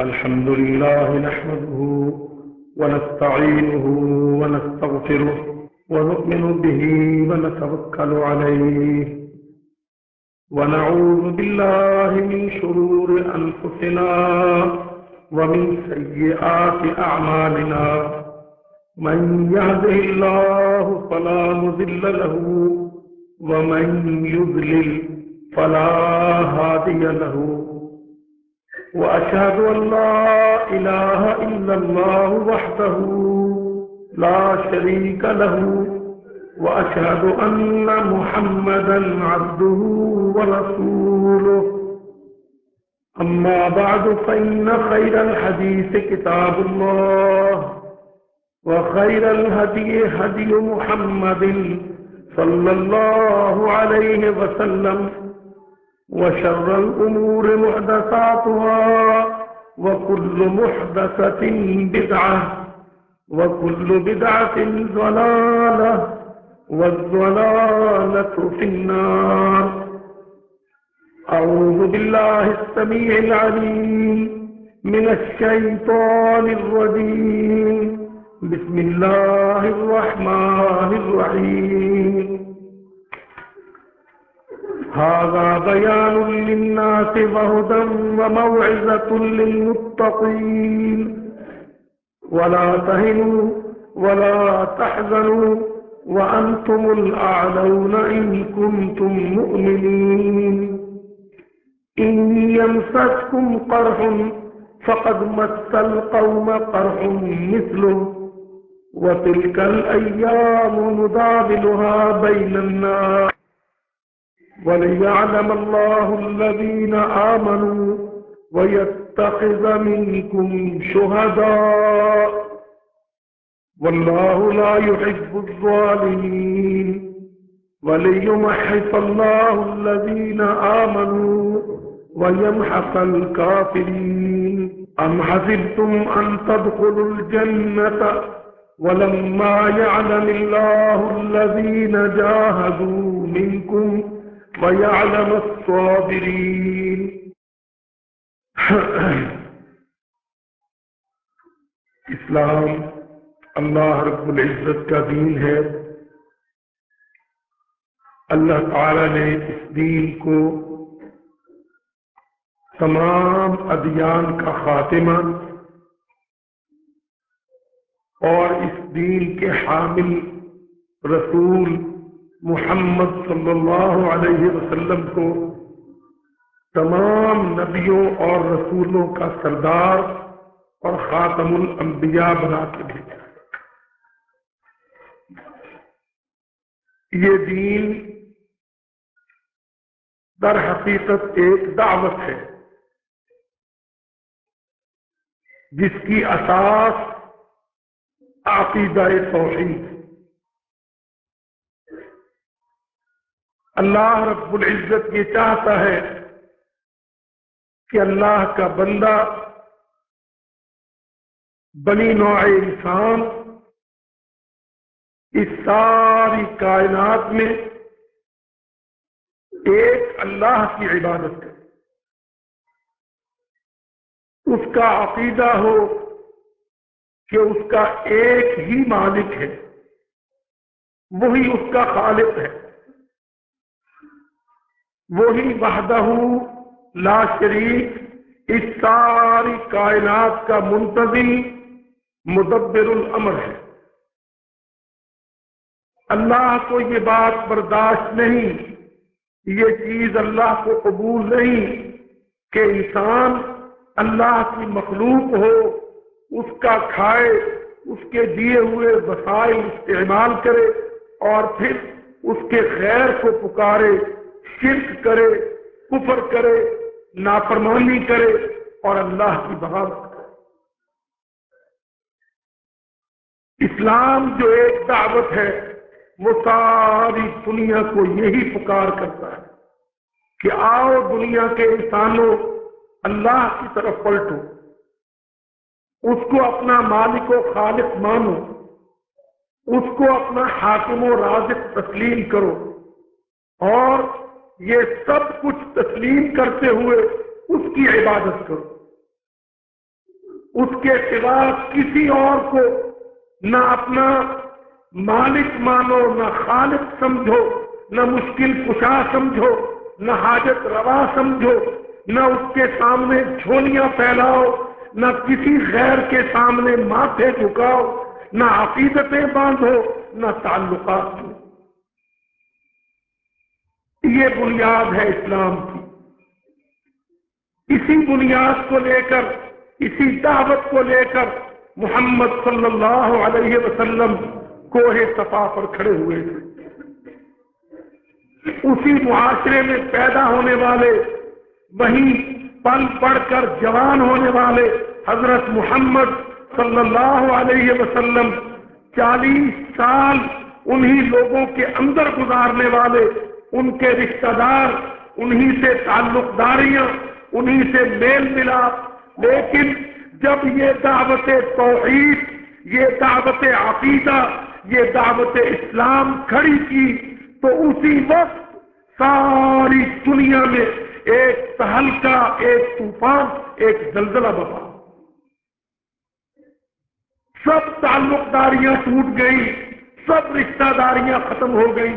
الحمد لله نحمده ونستعينه ونستغفره ونؤمن به ونتوكل عليه. ونعوذ بالله من شرور أنفسنا ومن سيئات أعمالنا. من يهده الله فلا مذل له ومن يذلل فلا هادي له. وأشهد أن لا إله إلا الله وحده لا شريك له وأشهد أن محمدا عبده ورسوله. أما بعد فإن خير الحديث كتاب الله وخير الهدي هدي محمد صلى الله عليه وسلم. وشر الأمور محدثاتها وكل محدثة بدعة وكل بدعة ضلالة والضلالة في النار. أعوذ بالله السميع العليم من الشيطان الرجيم. بسم الله الرحمن الرحيم. هذا بيان للناس وهدى وموعظة للمتقين. ولا تهنوا ولا تحزنوا وأنتم الأعلون إن كنتم مؤمنين. إن يمسكم قرح فقد مس القوم قرح مثله. وتلك الأيام ندابلها بين الناس. وليعلم الله الذين آمنوا ويتخذ منكم شهداء. والله لا يحب الظالمين. وليمحص الله الذين آمنوا ويمحق الكافرين. أم حسبتم أن تدخلوا الجنة ولما يعلم الله الذين جاهدوا منكم ويعلم الصابرين اسلام اللہ رب العزت کا دین ہے۔ اللہ تعالی نے اس دین کو تمام ادیان کا خاتمہ اور اس دین کے حامل رسول محمد صلی اللہ علیہ وسلم کو تمام نبیوں اور رسولوں کا سردار اور خاتم الانبیاء بنا کے بھیجا یہ دین در حقیقت ایک دعوت ہے، جس کی اساس عقیدہ توحید اللہ رب العزت یہ چاہتا ہے کہ اللہ کا بندہ بنی نوع انسان اس ساری کائنات میں ایک اللہ کی عبادت کرے۔ اس کا عقیدہ ہو کہ اس کا ایک ہی مالک ہے، وہی اس کا خالق ہے۔ وہی وحدہ لا شریک، اس ساری کائنات کا منتظم، مدبر الامر ہے۔ اللہ کو یہ بات برداشت نہیں، یہ چیز اللہ کو قبول نہیں کہ انسان اللہ کی مخلوق ہو، اس کا کھائے، اس کے دیے ہوئے وسائل استعمال کرے اور پھر اس کے خیر کو پکارے۔ شرک کرے، کفر کرے، نافرمانی کرے اور اللہ کی بغاوت کرے۔ اسلام جو ایک دعوت ہے، وہ ساری دنیا کو یہی پکار کرتا ہے کہ آؤ دنیا کے انسانوں اللہ کی طرف پلٹو، اس کو اپنا مالک و خالق مانو، اس کو اپنا حاکم و رازق تسلیم کرو اور یہ سب کچھ تسلیم کرتے ہوئے اس کی عبادت کرو۔ اس کے سوا کسی اور کو نہ اپنا مالک مانو، نہ خالق سمجھو، نہ مشکل کشا سمجھو، نہ حاجت روا سمجھو، نہ اس کے سامنے جھولیاں پھیلاؤ، نہ کسی غیر کے سامنے ماتھے جھکاؤ، نہ عقیدتیں باندھو، نہ تعلقات یہ بنیاد ہے اسلام کی۔ اسی بنیاد کو لے کر، اسی دعوت کو لے کر محمد صلی اللہ علیہ وسلم کوہ صفا پر کھڑے ہوئے تھے۔ اسی معاشرے میں پیدا ہونے والے، وہیں پل پڑھ کر جوان ہونے والے حضرت محمد صلی اللہ علیہ وسلم چالیس سال انہی لوگوں کے اندر گزارنے والے ان کے رشتہ دار، انہی سے تعلق داریاں، انہی سے میل ملا لیکن جب یہ دعوت توحید، یہ دعوت عقیدہ، یہ دعوت اسلام کھڑی کی، تو اسی وقت ساری دنیا میں ایک تہلکا ایک طوفان، ایک زلزلہ بپا۔ سب تعلق داریاں ٹوٹ گئی سب رشتہ داریاں ختم ہو گئی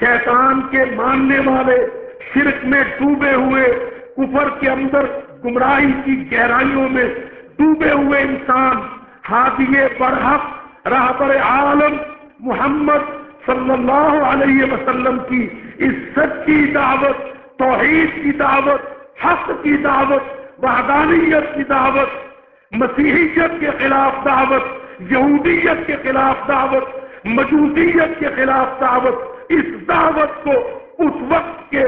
شیطان کے ماننے والے شرک میں ڈوبے ہوئے، کفر کے اندر گمراہی کی گہرائیوں میں ڈوبے ہوئے انسان ہاتھیے برحق راہبر عالم محمد صلی اللہ علیہ وسلم کی اس سچی دعوت، توحید کی دعوت، حق کی دعوت، وحدانیت کی دعوت، مسیحیت کے خلاف دعوت، یہودیت کے خلاف دعوت، مجوسیت کے خلاف دعوت اس دعوت کو اس وقت کے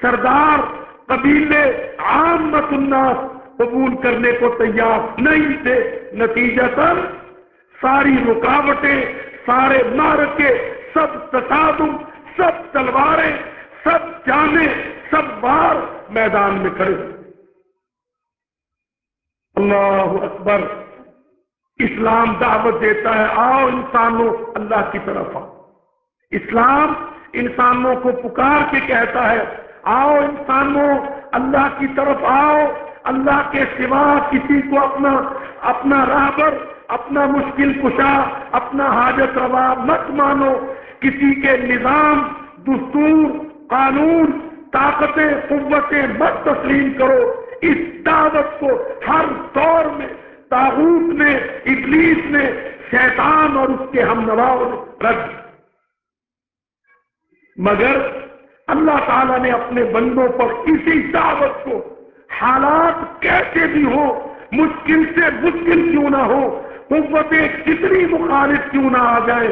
سردار قبیلے عام الناس قبول کرنے کو تیار نہیں تھے۔ نتیجہ تر ساری رکاوٹیں، سارے مارکے، سب تصادم، سب تلواریں، سب جانے سب بار میدان میں کھڑے۔ اللہ اکبر، اسلام دعوت دیتا ہے، آؤ انسانوں اللہ کی طرف آؤ۔ اسلام انسانوں کو پکار کے کہتا ہے، آؤ انسانوں، اللہ کی طرف آؤ، اللہ کے سوا کسی کو اپنا اپنا رابر اپنا مشکل کشا، اپنا حاجت روا مت مانو۔ کسی کے نظام، دستور، قانون، طاقتیں، قوتیں مت تسلیم کرو۔ اس دعوت کو ہر دور میں، تاغوت نے ابلیس نے شیطان اور اس کے ہم نواؤں نے رکھ۔ مگر اللہ تعالیٰ نے اپنے بندوں پر اسی دعوت کو حالات کیسے بھی ہو، مشکل سے مشکل کیوں نہ ہو، قوتیں کتنی مخالف کیوں نہ آ جائیں،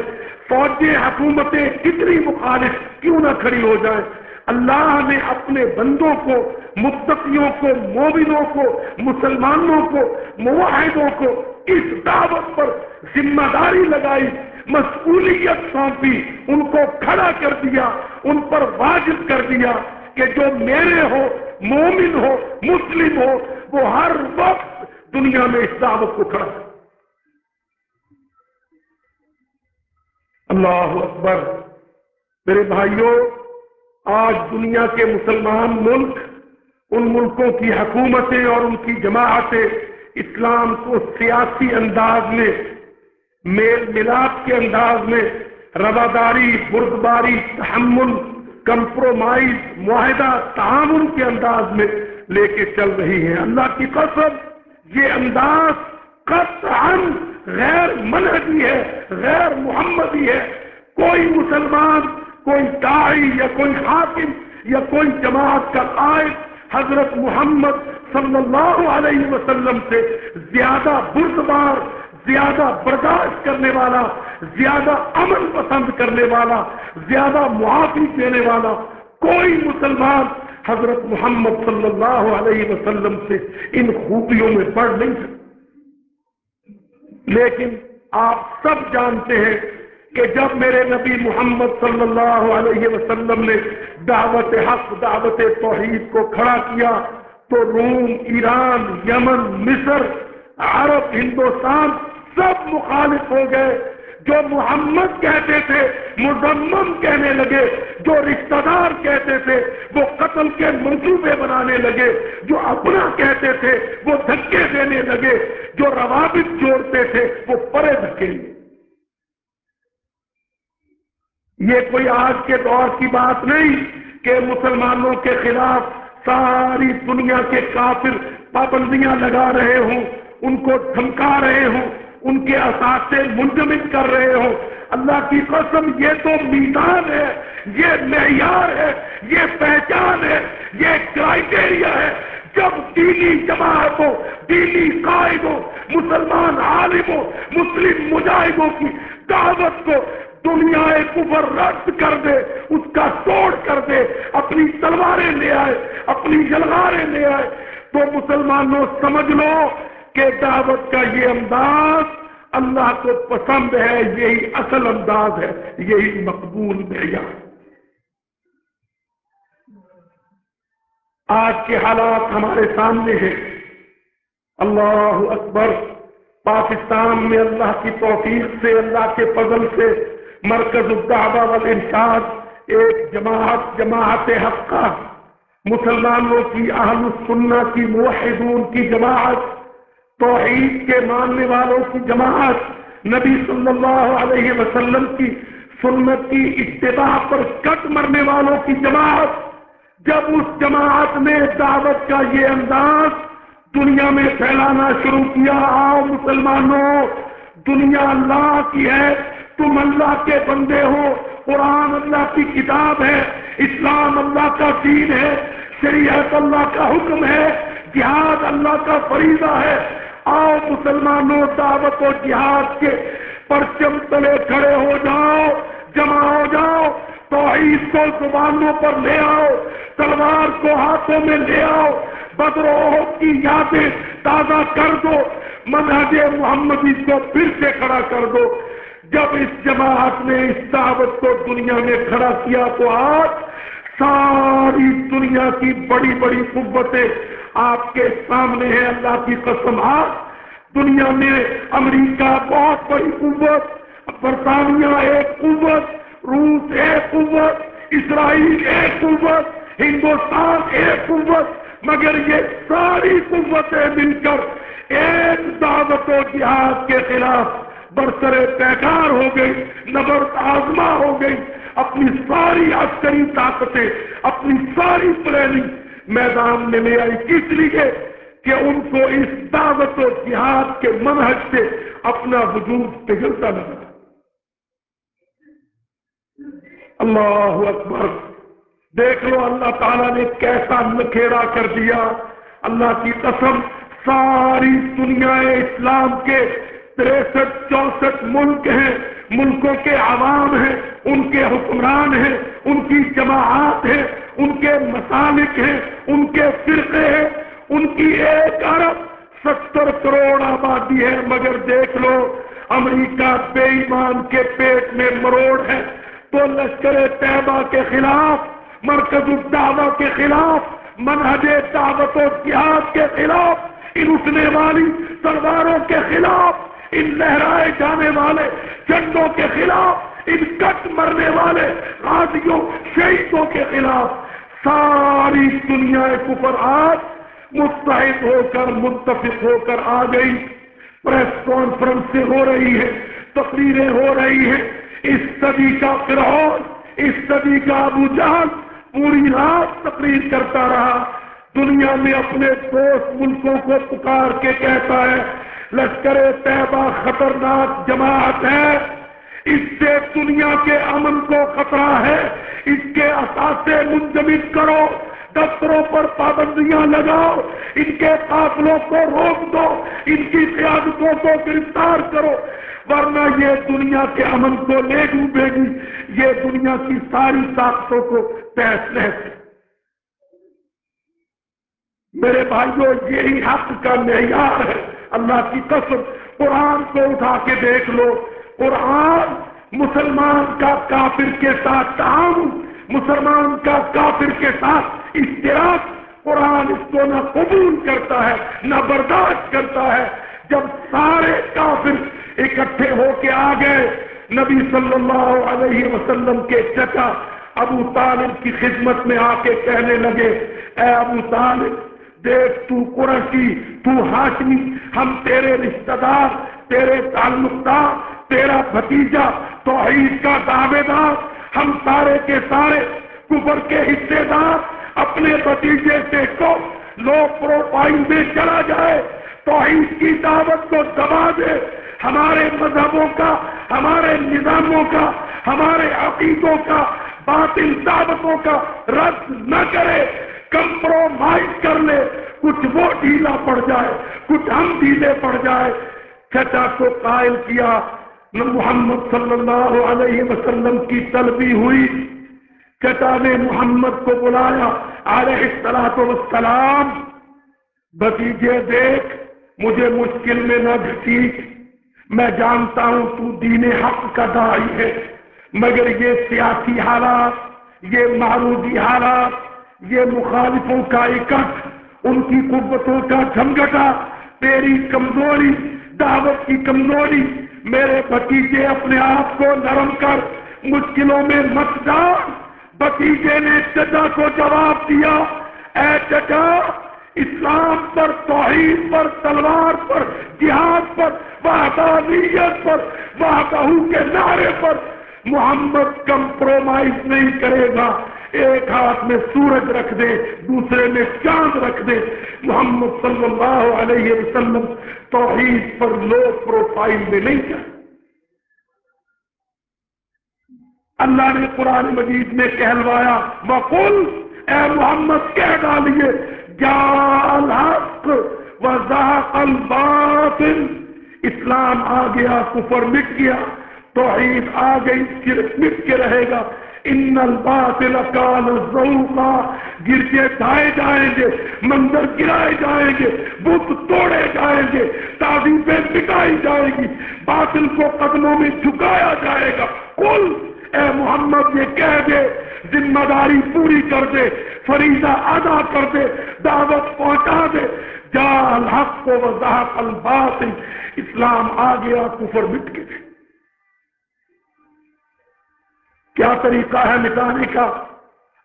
فوجیں، حکومتیں کتنی مخالف کیوں نہ کھڑی ہو جائیں۔ اللہ نے اپنے بندوں کو، متقیوں کو، مومنوں کو، مسلمانوں کو معاہدوں کو اس دعوت پر ذمہ داری لگائی، مسئولیت سونپی، ان کو کھڑا کر دیا، ان پر واجب کر دیا کہ جو میرے ہو، مومن ہو، مسلم ہو، وہ ہر وقت دنیا میں اس دعوت کو کھڑا اللہ اکبر۔ میرے بھائیوں، آج دنیا کے مسلمان ملک ان ملکوں کی حکومتیں اور ان کی جماعتیں اسلام کو سیاسی انداز میں، میل ملاپ کے انداز میں رواداری، بردباری، تحمل، کمپرومائز، معاہدہ تعاون کے انداز میں لے کے چل رہی ہیں۔ اللہ کی قسم، یہ انداز قطعا غیر منہجی ہے، غیر محمدی ہے۔ کوئی مسلمان، کوئی داعی یا کوئی حاکم یا کوئی جماعت کا قائد حضرت محمد صلی اللہ علیہ وسلم سے زیادہ بردبار، زیادہ برداشت کرنے والا، زیادہ امن پسند کرنے والا، زیادہ معافی دینے والا کوئی مسلمان حضرت محمد صلی اللہ علیہ وسلم سے ان خوبیوں میں پڑھ نہیں سکتا۔ لیکن آپ سب جانتے ہیں کہ جب میرے نبی محمد صلی اللہ علیہ وسلم نے دعوت حق، دعوت توحید کو کھڑا کیا تو روم، ایران، یمن، مصر، عرب، ہندوستان سب مخالف ہو گئے۔ جو محمد کہتے تھے مزمم کہنے لگے۔ جو رشتہ دار کہتے تھے، وہ قتل کے منصوبے بنانے لگے۔ جو اپنا کہتے تھے، وہ دھکے دینے لگے۔ جو روابط جوڑتے تھے، وہ پرے دھکے۔ یہ کوئی آج کے دور کی بات نہیں کہ مسلمانوں کے خلاف ساری دنیا کے کافر پابندیاں لگا رہے ہوں، ان کو دھمکا رہے ہوں، ان کے اثاثے منجمد کر رہے ہو اللہ کی قسم، یہ تو میدان ہے، یہ معیار ہے، یہ پہچان ہے، یہ کرائٹیریا ہے۔ جب دینی جماعتوں، دینی قائدوں، مسلمان عالموں، مسلم مجاہدوں کی دعوت کو دنیا کفر رد کر دے، اس کا توڑ کر دے، اپنی تلواریں لے آئے، اپنی جلغاریں لے آئے۔ تو مسلمانوں، سمجھ لو کہ دعوت کا یہ انداز اللہ کو پسند ہے، یہی اصل انداز ہے، یہی مقبول معیار۔ آج کے حالات ہمارے سامنے ہیں۔ اللہ اکبر، پاکستان میں اللہ کی توفیق سے، اللہ کے فضل سے مرکز الدعوہ والارشاد، ایک جماعت جماعت حقہ، مسلمانوں کی، اہل السنہ کی، موحدون کی جماعت، توحید کے ماننے والوں کی جماعت، نبی صلی اللہ علیہ وسلم کی سنت کی اتباع پر کٹ مرنے والوں کی جماعت۔ جب اس جماعت نے دعوت کا یہ انداز دنیا میں پھیلانا شروع کیا، آؤ مسلمانوں، دنیا اللہ کی ہے تم اللہ کے بندے ہو۔ قرآن اللہ کی کتاب ہے، اسلام اللہ کا دین ہے، شریعت اللہ کا حکم ہے، جہاد اللہ کا فریضہ ہے۔ آؤ مسلمانوں، دعوت و جہاد کے پرچم تلے کھڑے ہو جاؤ، جمع ہو جاؤ، توحید کو زبانوں پر لے آؤ، تلوار کو ہاتھوں میں لے آؤ بدروہ کی یادیں تازہ کر دو منہج محمدی کو پھر سے کھڑا کر دو۔ جب اس جماعت نے اس دعوت کو دنیا میں کھڑا کیا تو آج ساری دنیا کی بڑی بڑی قوتیں آپ کے سامنے ہے اللہ کی قسم آپ دنیا میں امریکہ بہت بڑی قوت، برطانیہ ایک قوت، روس ایک قوت، اسرائیل ایک قوت، ہندوستان ایک قوت، مگر یہ ساری قوتیں مل کر ایک دعوت و جہاد کے خلاف برسر پیکار ہو گئی نبر آزما ہو گئی، اپنی ساری عسکری طاقتیں، اپنی ساری پلاننگ میدان میں لے آئی۔ کس لیے؟ کہ ان کو اس دعوت و جہاد کے منحج سے اپنا وجود پگھلتا لگا اللہ اکبر۔ دیکھ لو، اللہ تعالیٰ نے کیسا نکھیرا کر دیا۔ اللہ کی قسم، ساری دنیا اسلام کے تریسٹھ چونسٹھ ملک ہیں، ملکوں کے عوام ہیں، ان کے حکمران ہیں، ان کی جماعت ہیں، ان کے مسالک ہیں، ان کے فرقے ہیں، ان کی ایک ارب ستر کروڑ آبادی ہے، مگر دیکھ لو، امریکہ بے ایمان کے پیٹ میں مروڑ ہے، تو لشکر طیبہ کے خلاف، مرکز الدعوہ کے خلاف، منہج دعوت و جہاد کے خلاف اٹھنے والی سرداروں کے خلاف ان لہرائے جانے والے، جنگوں کے خلاف، ان کٹ مرنے والے غازیوں شہیدوں کے خلاف ساری دنیا کفر آج مستحد ہو کر متفق ہو کر آ گئی۔ پریس کانفرنسیں ہو رہی ہیں، تقریریں ہو رہی ہیں۔ اس صدی کا فرعون، اس صدی کا ابو جہل پوری رات تقریر کرتا رہا۔ دنیا میں اپنے دوست ملکوں کو پکار کے کہتا ہے لشکر طیبہ خطرناک جماعت ہے۔ اس سے دنیا کے امن کو خطرہ ہے۔ اس کے اثاثے منجمد کرو۔ دفتروں پر پابندیاں لگاؤ۔ ان کے قافلوں کو روک دو۔ ان کی قیادتوں کو گرفتار کرو۔ ورنہ یہ دنیا کے امن کو لے ڈوبے گی۔ یہ دنیا کی ساری طاقتوں کو تحس نحس میرے بھائیوں یہی حق کا معیار ہے۔ اللہ کی قسم، قرآن کو اٹھا کے دیکھ لو۔ قرآن مسلمان کا کافر کے ساتھ تعاون، مسلمان کا کافر کے ساتھ اشتراک۔ قرآن اس کو نہ قبول کرتا ہے، نہ برداشت کرتا ہے۔ جب سارے کافر اکٹھے ہو کے آ گئے، نبی صلی اللہ علیہ وسلم کے چچا ابو طالب کی خدمت میں آ کے کہنے لگے، اے ابو طالب دیکھ تو قرشی تو ہاشمی، ہم تیرے رشتہ دار تیرے تعلق دار تیرا بھتیجا توحید کا دعوے دار، ہم سارے کے سارے کفر کے حصے دار، اپنے بتیجے سے کو لو پروفائل میں چلا جائے، توحید کی دعوت کو دبا دے، ہمارے مذہبوں کا، ہمارے نظاموں کا، ہمارے عقیدوں کا، باطل دعوتوں کا رد نہ کرے۔ کمپرومائز کر لے۔ کچھ وہ ڈھیلا پڑ جائے، کچھ ہم ڈھیلے پڑ جائے۔ چچا کو قائل کیا۔ محمد صلی اللہ علیہ وسلم کی طلبی ہوئی۔ چچا نے محمد کو بلایا۔ علیہ السلام بتیجے دیکھ، مجھے مشکل میں نہ گھٹیچ میں جانتا ہوں تو دین حق کا دائی ہے، مگر یہ سیاسی حالات، یہ معروضی حالات یہ مخالفوں کا اکٹھ ان کی قوتوں کا جھمگٹا تیری کمزوری، دعوت کی کمزوری، میرے بتیجے اپنے آپ کو نرم کر، مشکلوں میں مت ڈال۔ بتیجے نے چچا کو جواب دیا، اے چچا اسلام پر، توحید پر، تلوار پر، جہاد پر، وحدانیت پر وحدہو کے نعرے پر، محمد کمپرومائز نہیں کرے گا۔ ایک ہاتھ میں سورج رکھ دے، دوسرے میں چاند رکھ دے۔ محمد صلی اللہ علیہ وسلم توحید پر لو پروفائل میں نہیں جائے اللہ نے قرآن مجید میں کہلوایا بقول اے محمد کہہ ڈالیے جال وضاحق الباطل۔ اسلام آ گیا، کفر مٹ گیا، توحید آ گئی مٹ کے رہے گا۔ ان الباطل کان ذوقا گرجے دھائے جائیں گے، مندر گرائے جائیں گے، بت توڑے جائیں گے، تعظیمیں مٹائی جائے گی، باطل کو قدموں میں جھکایا جائے گا۔ کل اے محمد، یہ کہہ دے، ذمہ داری پوری کر دے، فریضہ ادا کر دے، دعوت پہنچا دے۔ جال حق کو وضاحت الباطل، اسلام آ گیا کفر مٹ کے۔ کیا طریقہ ہے مٹانے کا؟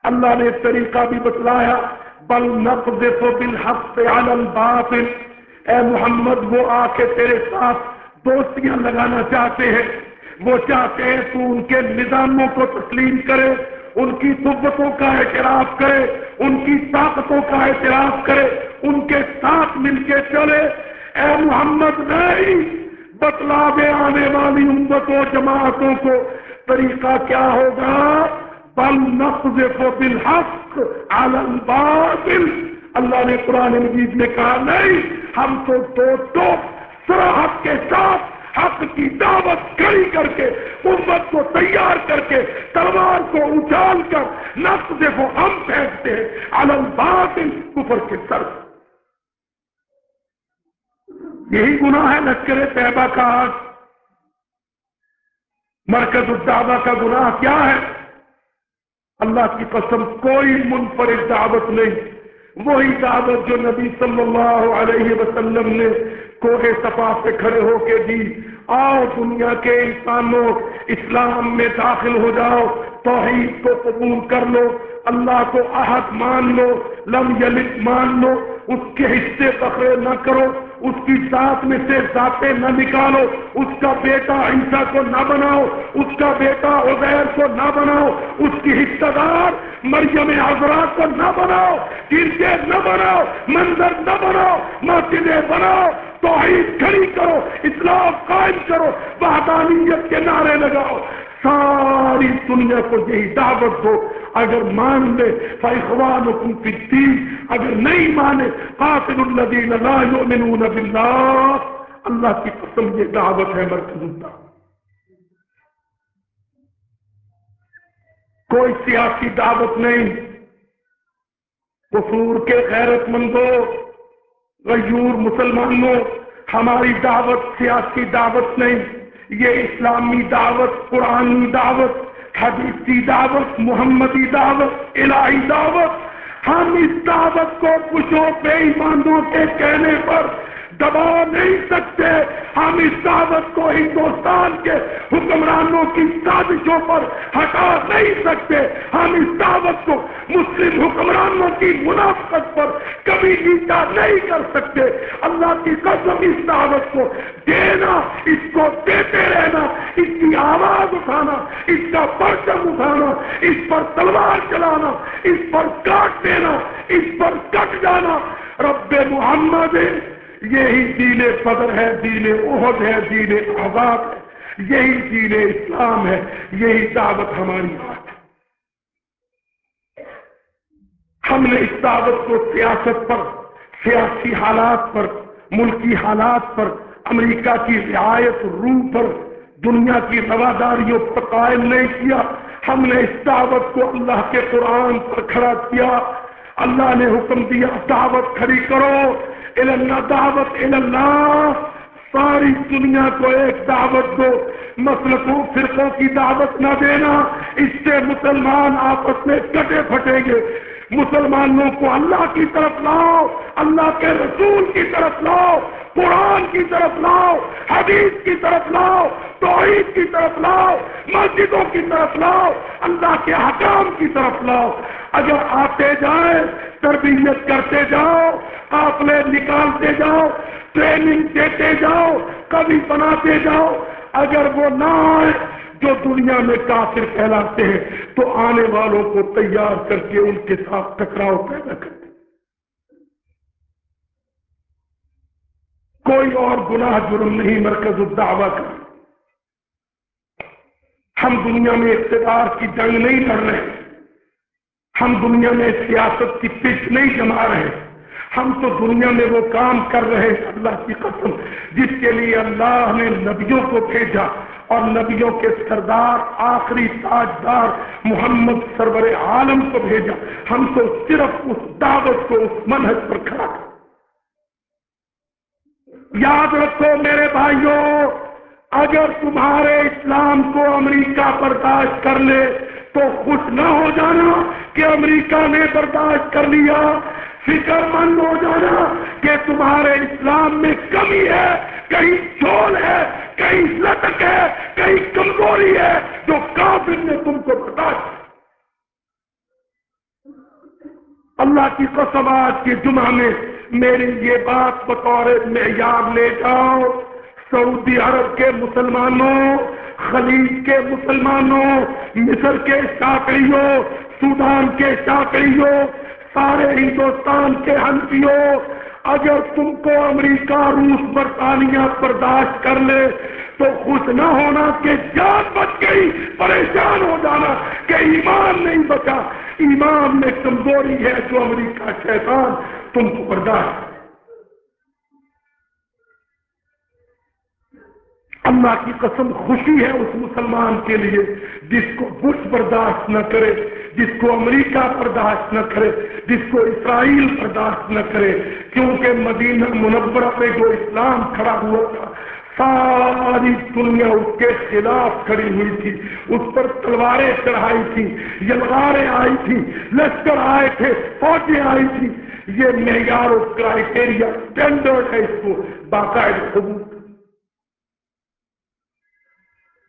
اللہ نے طریقہ بھی بتلایا، بل نقذف بالحق علی الباطل۔ اے محمد، وہ آ کے تیرے ساتھ دوستیاں لگانا چاہتے ہیں۔ وہ چاہتے ہیں تو ان کے نظاموں کو تسلیم کرے، ان کی قوتوں کا اعتراف کرے، ان کی طاقتوں کا اعتراف کرے، ان کے ساتھ مل کے چلے۔ اے محمد، نہیں! بتلا دے آنے والی امتوں، جماعتوں کو۔ طریقہ کیا ہوگا؟ بل نقض بالحق على الباطل۔ اللہ نے قرآن مجید میں کہا، نہیں، ہم تو دو دو سراحت کے ساتھ حق کی دعوت کھڑی کر کے، امت کو تیار کر کے، تلوار کو اچھال کر نقض کو ہم پھینکتے ہیں على الباطل کفر کے سر۔ یہی گناہ ہے لشکر طیبہ کا۔ آج مرکز الدعوہ کا گناہ کیا ہے؟ اللہ کی قسم کوئی منفرد دعوت نہیں۔ وہی دعوت جو نبی صلی اللہ علیہ وسلم نے کوہ صفا سے کھڑے ہو کے دی۔ آؤ دنیا کے انسانوں، اسلام میں داخل ہو جاؤ، توحید کو قبول کر لو۔ اللہ کو عہد مان لو، لم یلد مان لو، اس کے حصے بکرے نہ کرو، اس کی ذات میں سے ذاتیں نہ نکالو، اس کا بیٹا عیسیٰ کو نہ بناؤ، اس کا بیٹا عبیر کو نہ بناؤ، اس کی حصہ دار مریم حضرات کو نہ بناؤ، گرجے نہ بناؤ، منظر نہ بناؤ مسجدیں بناؤ، توحید کھڑی کرو، اسلام قائم کرو، وحدانیت کے نعرے لگاؤ، ساری دنیا کو یہی دعوت دو۔ اگر مان لے فیخوان کی تین اگر نہیں مانے، قاتل الذین لا یؤمنون باللہ۔ اللہ کی قسم، یہ دعوت ہے مرکز اللہ کوئی سیاسی دعوت نہیں۔ قصور کے غیرت مندوں، غیور مسلمانوں، ہماری دعوت سیاسی دعوت نہیں۔ یہ اسلامی دعوت، قرآنی دعوت حدیثی دعوت، محمدی دعوت، الہی دعوت، ہم اس دعوت کو کچھوں بے ایمانوں کے کہنے پر دبا نہیں سکتے۔ ہم اس دعوت کو ہندوستان کے حکمرانوں کی سازشوں پر ہٹا نہیں سکتے۔ ہم اس دعوت کو مسلم حکمرانوں کی منافقت پر کبھی نیچا نہیں کر سکتے۔ اللہ کی قسم اس دعوت کو دینا، اس کو دیتے رہنا، اس کی آواز اٹھانا، اس کا پرچم اٹھانا، اس پر تلوار چلانا، اس پر کاٹ دینا، اس پر کٹ جانا۔ رب محمد یہی دین فضر ہے، دین عہد ہے، دین آزاد ہے۔ یہی دین اسلام ہے، یہی دعوت ہماری بات ہے۔ ہم نے اس دعوت کو سیاست پر، سیاسی حالات پر، ملکی حالات پر، امریکہ کی رعایت روح پر، دنیا کی رواداریوں پر قائم نہیں کیا۔ ہم نے اس دعوت کو اللہ کے قرآن پر کھڑا کیا۔ اللہ نے حکم دیا، دعوت کھڑی کرو۔ اللہ دعوت اللہ ساری دنیا کو ایک دعوت دو. مسلکوں، فرقوں کی دعوت نہ دینا. اس سے مسلمان آپس میں کٹے پھٹیں گے. مسلمانوں کو اللہ کی طرف لاؤ، اللہ کے رسول کی طرف لاؤ، قرآن کی طرف لاؤ، حدیث کی طرف لاؤ، توحید کی طرف لاؤ، مسجدوں کی طرف لاؤ، اللہ کے حکام کی طرف لاؤ۔ اگر آتے جائیں، تربیت کرتے جاؤ قافلے نکالتے جاؤ، ٹریننگ دیتے جاؤ، کبھی بناتے جاؤ۔ اگر وہ نہ آئے جو دنیا میں کافر کہلاتے ہیں، تو آنے والوں کو تیار کر کے ان کے ساتھ ٹکراؤ پیدا کرتے کوئی اور گناہ جرم نہیں، مرکز الدعوہ کا۔ ہم دنیا میں اقتدار کی جنگ نہیں لڑ رہے، ہم دنیا میں سیاست کی پچ نہیں جما رہے۔ ہم تو دنیا میں وہ کام کر رہے ہیں، اللہ کی قسم، جس کے لیے اللہ نے نبیوں کو بھیجا اور نبیوں کے سردار، آخری تاجدار محمد سرور عالم کو بھیجا۔ ہم تو صرف اس دعوت کو، اس منحص پر کھڑا کر یاد رکھو میرے بھائیوں، اگر تمہارے اسلام کو امریکہ برداشت کر لے تو خوش نہ ہو جانا کہ امریکہ نے برداشت کر لیا۔ فکر مند ہو جانا کہ تمہارے اسلام میں کمی ہے، کہیں چول ہے، کہیں لٹک ہے، کہیں کمزوری ہے، جو کافر نے تم کو بتا اللہ کی قسم آج کے جمعہ میں میری یہ بات بطور معیار لے جاؤ۔ سعودی عرب کے مسلمانوں، خلیج کے مسلمانوں، مصر کے شاکریوں سودان کے شاکریوں سارے ہندوستان کے ہنسیوں، اگر تم کو امریکہ روس برطانیہ برداشت کر لے، تو خوش نہ ہونا کہ جان بچ گئی، پریشان ہو جانا کہ ایمان نہیں بچا۔ ایمان میں کمزوری ہے جو امریکہ شیطان تم کو برداشت اللہ کی قسم خوشی ہے اس مسلمان کے لیے جس کو بش برداشت نہ کرے۔ جس کو امریکہ برداشت نہ کرے، جس کو اسرائیل برداشت نہ کرے، کیونکہ مدینہ منورہ پہ جو اسلام کھڑا ہوا تھا، ساری دنیا اس کے خلاف کھڑی ہوئی تھی۔ اس پر تلواریں چڑھائی تھی یلغاریں آئی تھی لشکر آئے تھے، فوجیں آئی تھی یہ معیار اور کرائٹیریا اسٹینڈرڈ ہے اس کو، باقاعدہ ثبوت۔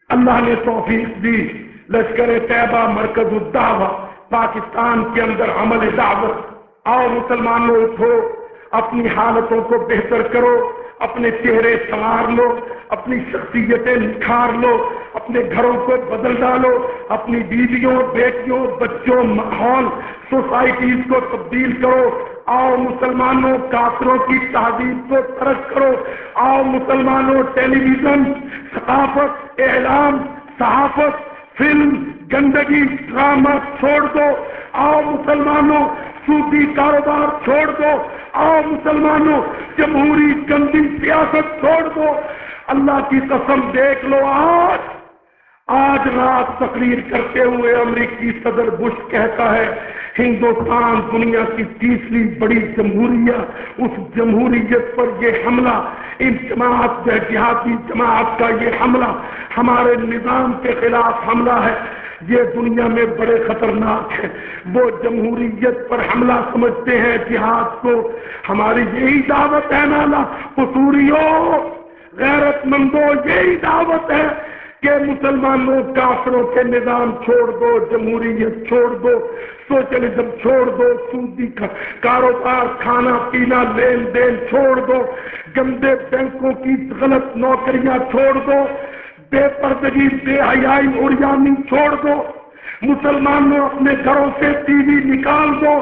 اللہ نے توفیق دی۔ لشکر طیبہ مرکز الدعوہ، پاکستان کے اندر عمل دعوت۔ آؤ مسلمانوں، اٹھو، اپنی حالتوں کو بہتر کرو، اپنے چہرے سنوار لو، اپنی شخصیتیں نکھار لو، اپنے گھروں کو بدل ڈالو، اپنی بیویوں، بیٹیوں، بچوں، ماحول، سوسائٹیز کو تبدیل کرو۔ آؤ مسلمانوں، کافروں کی تہذیب کو ترک کرو۔ آؤ مسلمانوں، ٹیلی ویژن، ثقافت، اعلام، صحافت فلم، گندگی، ڈرامہ چھوڑ دو۔ آؤ مسلمانوں سودی کاروبار چھوڑ دو۔ آؤ مسلمانوں، جمہوری گندی سیاست چھوڑ دو۔ اللہ کی قسم دیکھ لو آج۔ آج رات تقریر کرتے ہوئے امریکی صدر بش کہتا ہے، ہندوستان دنیا کی تیسری بڑی جمہوریہ، اس جمہوریت پر یہ حملہ، ان جماعت جہادی جماعت کا یہ حملہ، ہمارے نظام کے خلاف حملہ ہے، یہ دنیا میں بڑے خطرناک ہیں۔ وہ جمہوریت پر حملہ سمجھتے ہیں، جہاد کو ہماری یہی دعوت ہے نانا قصوریوں غیرت مندوں یہی دعوت ہے۔ کہ مسلمانوں، کافروں کے نظام چھوڑ دو، جمہوریت چھوڑ دو، سوشلزم چھوڑ دو، سودی کاروبار، کھانا، پینا، لین دین چھوڑ دو، گندے بینکوں کی غلط نوکریاں چھوڑ دو، بے پردگی، بے حیائی اڑیانی چھوڑ دو۔ مسلمانوں اپنے گھروں سے ٹی وی نکال دو،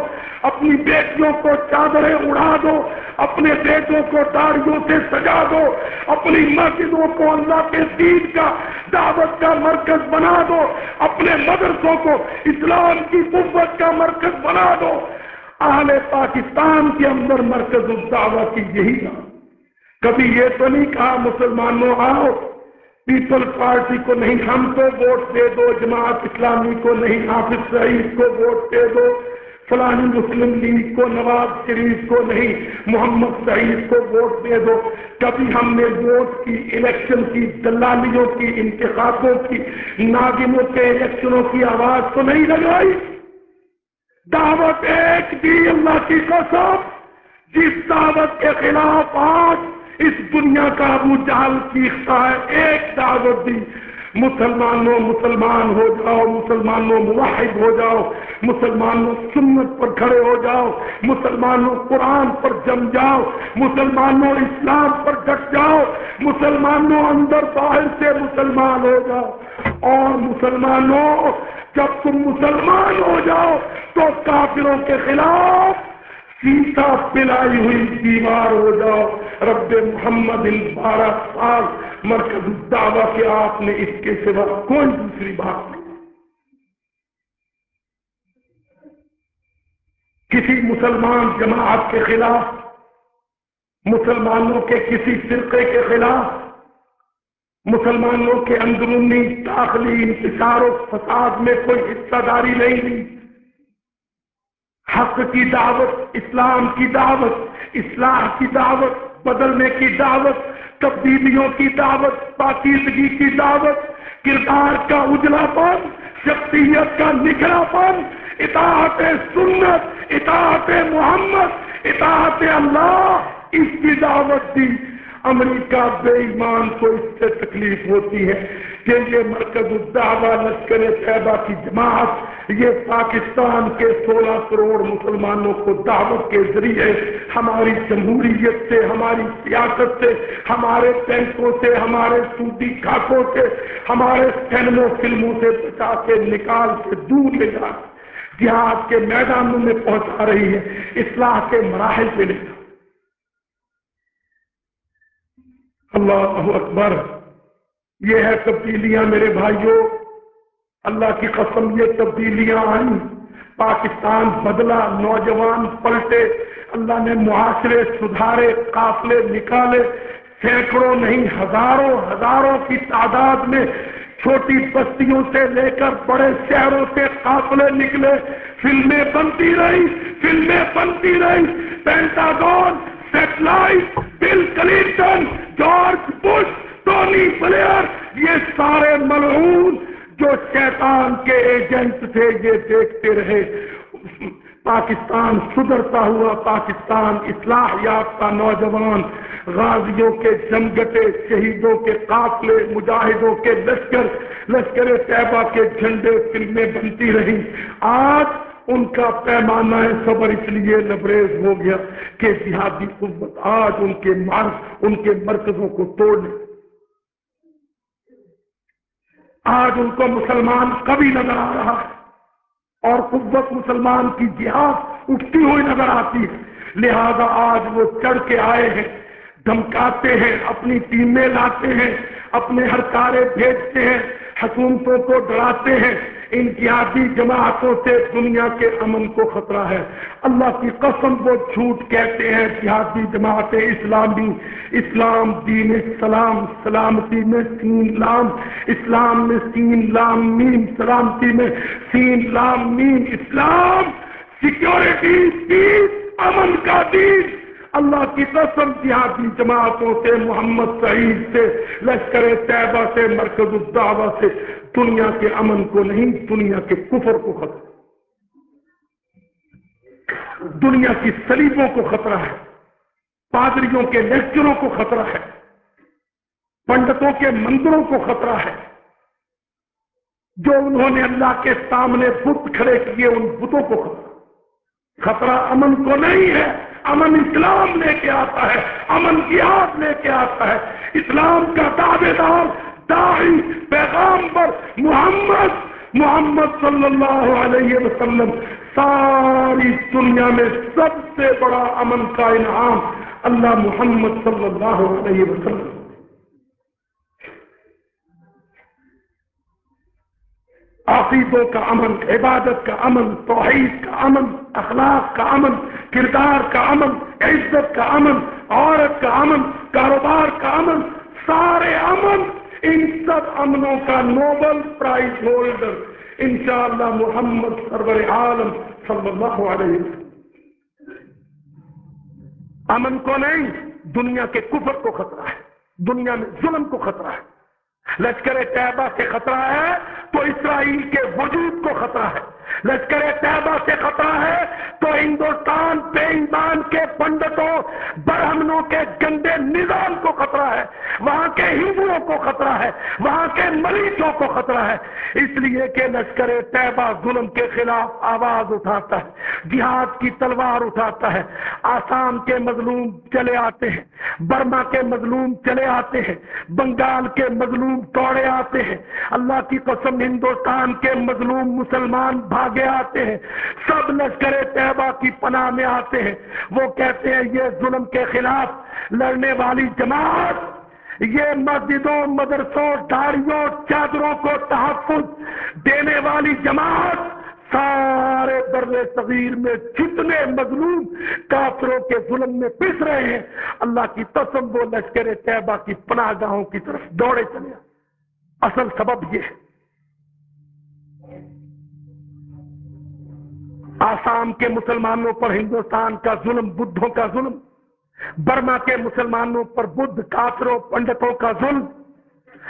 اپنی بیٹیوں کو چادریں اڑا دو، اپنے بیٹوں کو داڑیوں سے سجا دو، اپنی مسجدوں کو اللہ کے دین کا دعوت کا مرکز بنا دو، اپنے مدرسوں کو اسلام کی قوت کا مرکز بنا دو۔ اہل پاکستان کے اندر مرکز الدعوت کی یہی کبھی یہ تو نہیں کہا مسلمانوں، آؤ پیپل پارٹی کو نہیں، ہم کو ووٹ دے دو، جماعت اسلامی کو نہیں، حافظ سعید کو ووٹ دے دو، فلانی مسلم لیگ کو، نواز شریف کو نہیں، محمد سعید کو ووٹ دے دو۔ کبھی ہم نے ووٹ کی، الیکشن کی، دلالیوں کی، انتخابوں کی، ناگنوں کے الیکشنوں کی آواز تو نہیں لگائی۔ دعوت ایک دی، اللہ کی قسم، جس دعوت کے خلاف آج اس دنیا کا ابو جہل چیختا ہے ایک دعوت دی۔ مسلمانوں مسلمان ہو جاؤ، مسلمانوں مواحد ہو جاؤ، مسلمانوں سنت پر کھڑے ہو جاؤ، مسلمانوں قرآن پر جم جاؤ، مسلمانوں اسلام پر ڈٹ جاؤ، مسلمانوں اندر باہر سے مسلمان ہو جاؤ۔ اور مسلمانوں، جب تم مسلمان ہو جاؤ تو کافروں کے خلاف سیتا پلائی ہوئی دیوار ہو جاؤ۔ رب محمد ان بارہ سال مرکز دعویٰ کے آپ نے اس کے سوا کوئی دوسری بات نہیں۔ کسی مسلمان جماعت کے خلاف، مسلمانوں کے کسی فرقے کے خلاف، مسلمانوں کے اندرونی داخلی انتشار و فساد میں کوئی حصہ داری نہیں۔ دی حق کی دعوت، اسلام کی دعوت اصلاح کی دعوت، بدلنے کی دعوت، تبدیلیوں کی دعوت، پاکیزگی کی دعوت، کردار کا اجلا پن، شخصیت کا نکھرا پن، اطاعت سنت، اطاعت محمد، اطاعت اللہ، اس کی دعوت دی۔ امریکہ بے ایمان کو اس سے تکلیف ہوتی ہے۔ کہ یہ مرکز الدعوہ لشکر طیبہ کی جماعت، یہ پاکستان کے سولہ کروڑ مسلمانوں کو دعوت کے ذریعے ہماری جمہوریت سے، ہماری سیاست سے، ہمارے بینکوں سے، ہمارے سودی کھاتوں سے، ہمارے سینموں فلموں سے بچا کے نکال کے دور لے جا، جہاد کے میدانوں میں پہنچا رہی ہے، اصلاح کے مراحل پہ لے جا۔ اللہ اکبر۔ یہ ہے تبدیلیاں میرے بھائیوں۔ اللہ کی قسم یہ تبدیلیاں آئیں۔ پاکستان بدلا، نوجوان پلٹے۔ اللہ نے معاشرے سدھارے، قافلے نکالے۔ سینکڑوں نہیں، ہزاروں ہزاروں کی تعداد میں چھوٹی بستیوں سے لے کر بڑے شہروں سے قافلے نکلے۔ فلمیں بنتی رہی فلمیں بنتی رہی پینٹاگون ایجنٹ تھے، یہ دیکھتے رہے۔ پاکستان سدھرتا ہوا، پاکستان اصلاح یافتہ نوجوان، غازیوں کے جمگٹے، شہیدوں کے قافلے مجاہدوں کے لشکر لشکر طیبہ کے جھنڈے فلمیں بنتی رہی آج ان کا پیمانہ صبر، اس لیے لبریز ہو گیا کہ جہادی قوت آج ان کے مرض ان کے مرکزوں کو توڑنے آج ان کو مسلمان کبھی نظر آ رہا ہے۔ اور قوت مسلمان کی جہاد اٹھتی ہوئی نظر آتی ہے۔ لہذا آج وہ چڑھ کے آئے ہیں، دھمکاتے ہیں، اپنی ٹیمیں لاتے ہیں، اپنے ہر کارے بھیجتے ہیں، حکومتوں کو ڈراتے ہیں۔ ان جہادی جماعتوں سے دنیا کے امن کو خطرہ ہے۔ اللہ کی قسم وہ جھوٹ کہتے ہیں، جہادی جماعت اسلامی، اسلام دین سلام سلامتی میں سین لام، اسلام میں سین لام میم، سلامتی میں سین لام میم، اسلام سیکورٹی پیس، امن کا دین۔ اللہ کی قسم جہادی جماعتوں سے، محمد سعید سے، لشکر طیبہ سے، مرکز الدعوہ سے دنیا کے امن کو نہیں، دنیا کے کفر کو خطرہ دنیا کی سلیبوں کو خطرہ ہے۔ پادریوں کے لیکچروں کو خطرہ ہے۔ پنڈتوں کے مندروں کو خطرہ ہے۔ جو انہوں نے اللہ کے سامنے بت کھڑے کیے، ان بتوں کو خطرہ خطرہ امن کو نہیں ہے، امن اسلام لے کے آتا ہے، امن کی آگ لے کے آتا ہے۔ اسلام کا دعوے دار داعی پیغام پر محمد محمد صلی اللہ علیہ وسلم، ساری دنیا میں سب سے بڑا امن کا انعام اللہ محمد صلی اللہ علیہ وسلم۔ عقیدوں کا امن، عبادت کا امن، توحید کا امن، اخلاق کا امن، کردار کا امن، عزت کا امن، عورت کا امن، کاروبار کا امن، سارے امن ان سب امنوں کا نوبل پرائز ہولڈر انشاءاللہ محمد سرور عالم صلی اللہ علیہ وسلم۔ امن کو نہیں، دنیا کے کفر کو خطرہ ہے، دنیا میں ظلم کو خطرہ ہے۔ لشکر طیبہ سے خطرہ ہے تو اسرائیل کے وجود کو خطرہ ہے۔ لشکر طیبہ سے خطرہ ہے تو ہندوستان بے ایمان کے پنڈتوں، برہمنوں کے گندے نظام کو خطرہ ہے، وہاں کے ہندوؤں کو خطرہ ہے، وہاں کے مریضوں کو خطرہ ہے۔ اس لیے کہ لشکر طیبہ ظلم کے خلاف آواز اٹھاتا ہے، جہاد کی تلوار اٹھاتا ہے۔ آسام کے مظلوم چلے آتے ہیں، برما کے مظلوم چلے آتے ہیں، بنگال کے مظلوم توڑے آتے ہیں۔ اللہ کی قسم ہندوستان کے مظلوم مسلمان بھاگے آتے ہیں۔ سب لشکر طیبہ کی پناہ میں آتے ہیں۔ وہ کہتے ہیں، یہ ظلم کے خلاف لڑنے والی جماعت، یہ مسجدوں، مدرسوں داڑیوں چادروں کو تحفظ دینے والی جماعت، سارے بر صغیر میں جتنے مظلوم کافروں کے ظلم میں پس رہے ہیں، اللہ کی قسم وہ لشکر طیبہ کی پناہ گاہوں کی طرف دوڑے چلے۔ اصل سبب یہ ہے۔ آسام کے مسلمانوں پر ہندوستان کا ظلم، بدھوں کا ظلم، برما کے مسلمانوں پر بدھ، کافروں، پنڈتوں کا ظلم،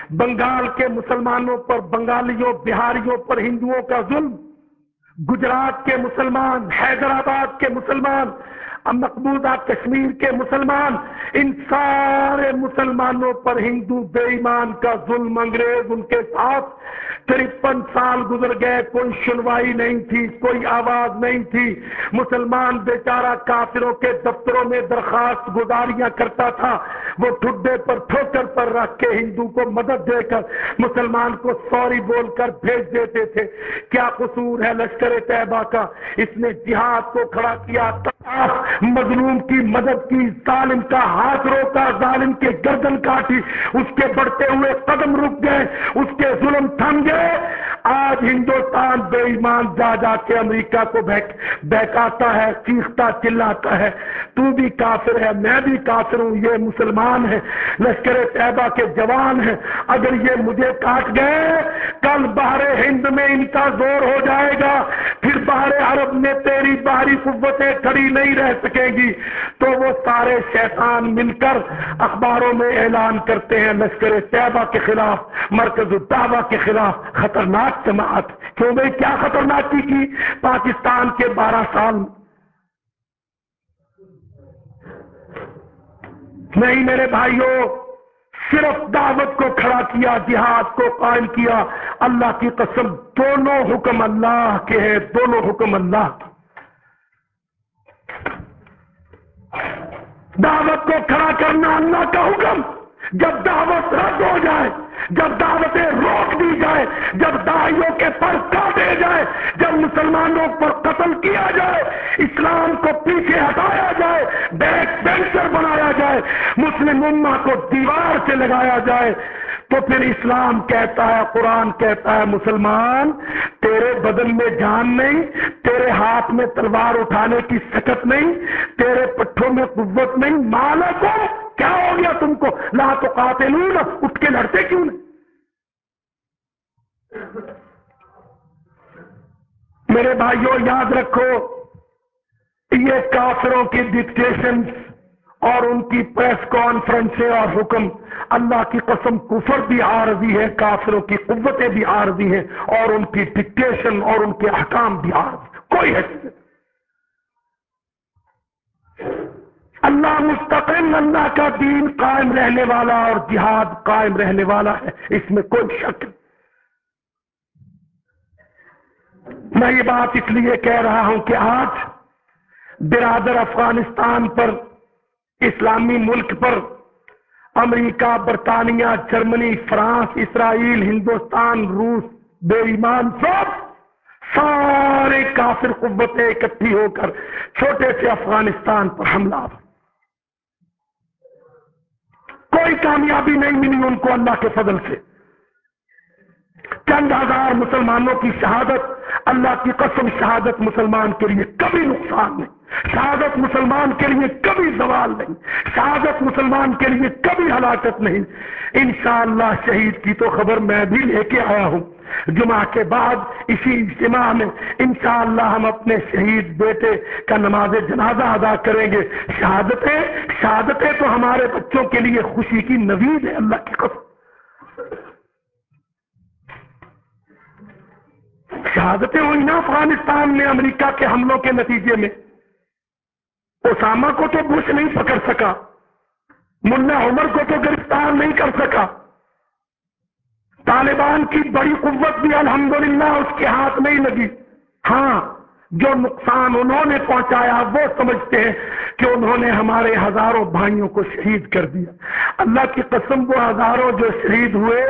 بنگال کے مسلمانوں پر بنگالیوں، بہاریوں پر ہندوؤں کا ظلم، گجرات کے مسلمان، حیدرآباد کے مسلمان مقبوضہ کشمیر کے مسلمان، ان سارے مسلمانوں پر ہندو بے ایمان کا ظلم انگریز ان کے ساتھ۔ ترپن سال گزر گئے، کوئی سنوائی نہیں تھی، کوئی آواز نہیں تھی۔ مسلمان بیچارہ کافروں کے دفتروں میں درخواست گزاریاں کرتا تھا۔ وہ ٹھڈے پر، ٹھوکر پر رکھ کے ہندو کو مدد دے کر مسلمان کو سوری بول کر بھیج دیتے تھے۔ کیا قصور ہے لشکر طیبہ کا؟ اس نے جہاد کو کھڑا کیا۔ مظلوم کی مدد کی، ظالم کا ہاتھ روکا، ظالم کے گردن کاٹی، اس کے بڑھتے ہوئے قدم رک گئے، اس کے ظلم تھم گئے۔ آج ہندوستان بے ایمان جا جا کے امریکہ کو بہکاتا ہے، چیختا، چلاتا ہے۔ تو بھی کافر ہے، میں بھی کافر ہوں، یہ مسلمان ہے، لشکر طیبہ کے جوان ہیں۔ اگر یہ مجھے کاٹ گئے، کل باہر ہند میں ان کا زور ہو جائے گا۔ پھر باہر عرب میں تیری باہری قوتیں کھڑی نہیں رہ سکے گی تو وہ سارے شیطان مل کر اخباروں میں اعلان کرتے ہیں لشکر طیبہ کے خلاف، مرکز الدعوہ کے خلاف خطرناک جماعت۔ کیوں بھائی؟ کیا خطرناکی کی؟ پاکستان کے بارہ سال نہیں میرے بھائیوں، صرف دعوت کو کھڑا کیا، جہاد کو قائم کیا۔ اللہ کی قسم، دونوں حکم اللہ کے ہیں، دونوں حکم اللہ کے۔ دعوت کو کھڑا کرنا اللہ کا حکم۔ جب دعوت رد ہو جائے، جب دعوتیں روک دی جائے جب دائیوں کے پر کاٹے جائے جب مسلمانوں پر قتل کیا جائے، اسلام کو پیچھے ہٹایا جائے، بیک بینچر بنایا جائے، مسلم اما کو دیوار سے لگایا جائے تو پھر اسلام کہتا ہے، قرآن کہتا ہے، مسلمان، تیرے بدن میں جان نہیں، تیرے ہاتھ میں تلوار اٹھانے کی سکت نہیں، تیرے پٹھوں میں قوت نہیں مالکوں کیا ہو گیا تم کو؟ لا تو قاتلون اٹھ کے لڑتے کیوں نہیں؟ میرے بھائیوں یاد رکھو، یہ کافروں کی ڈکٹیشن اور ان کی پریس کانفرنسیں اور حکم اللہ کی قسم کفر بھی عارضی ہے، کافروں کی قوتیں بھی عارضی ہیں اور ان کی ڈکٹیشن اور ان کے احکام بھی عارضی کوئی حیثیت اللہ مستقل، اللہ کا دین قائم رہنے والا اور جہاد قائم رہنے والا ہے، اس میں کوئی شک نہیں۔ میں یہ بات اس لیے کہہ رہا ہوں کہ آج برادر افغانستان پر اسلامی ملک پر امریکہ، برطانیہ، جرمنی، فرانس، اسرائیل، ہندوستان، روس، بے ایمان سب سارے کافر قوتیں اکٹھی ہو کر چھوٹے سے افغانستان پر حملہ کوئی کامیابی نہیں ملی ان کو اللہ کے فضل سے۔ چند ہزار مسلمانوں کی شہادت اللہ کی قسم شہادت مسلمان کے لیے کبھی نقصان نہیں، شہادت مسلمان کے لیے کبھی زوال نہیں، شہادت مسلمان کے لیے کبھی ہلاکت نہیں۔ انشاءاللہ شہید کی تو خبر میں بھی لے کے آیا ہوں۔ جمعہ کے بعد اسی اجتماع میں انشاءاللہ ہم اپنے شہید بیٹے کا نماز جنازہ ادا کریں گے۔ شہادتیں شہادتیں تو ہمارے بچوں کے لیے خوشی کی نوید ہے، اللہ کی قسم۔ شہادتیں ہوئی نا افغانستان میں، امریکہ کے حملوں کے نتیجے میں۔ اسامہ کو تو بش نہیں پکڑ سکا۔ ملا عمر کو تو گرفتار نہیں کر سکا۔ طالبان کی بڑی قوت بھی الحمدللہ اس کے ہاتھ نہیں لگی۔ ہاں جو نقصان انہوں نے پہنچایا وہ سمجھتے ہیں کہ انہوں نے ہمارے ہزاروں بھائیوں کو شہید کر دیا۔ اللہ کی قسم وہ ہزاروں جو شہید ہوئے،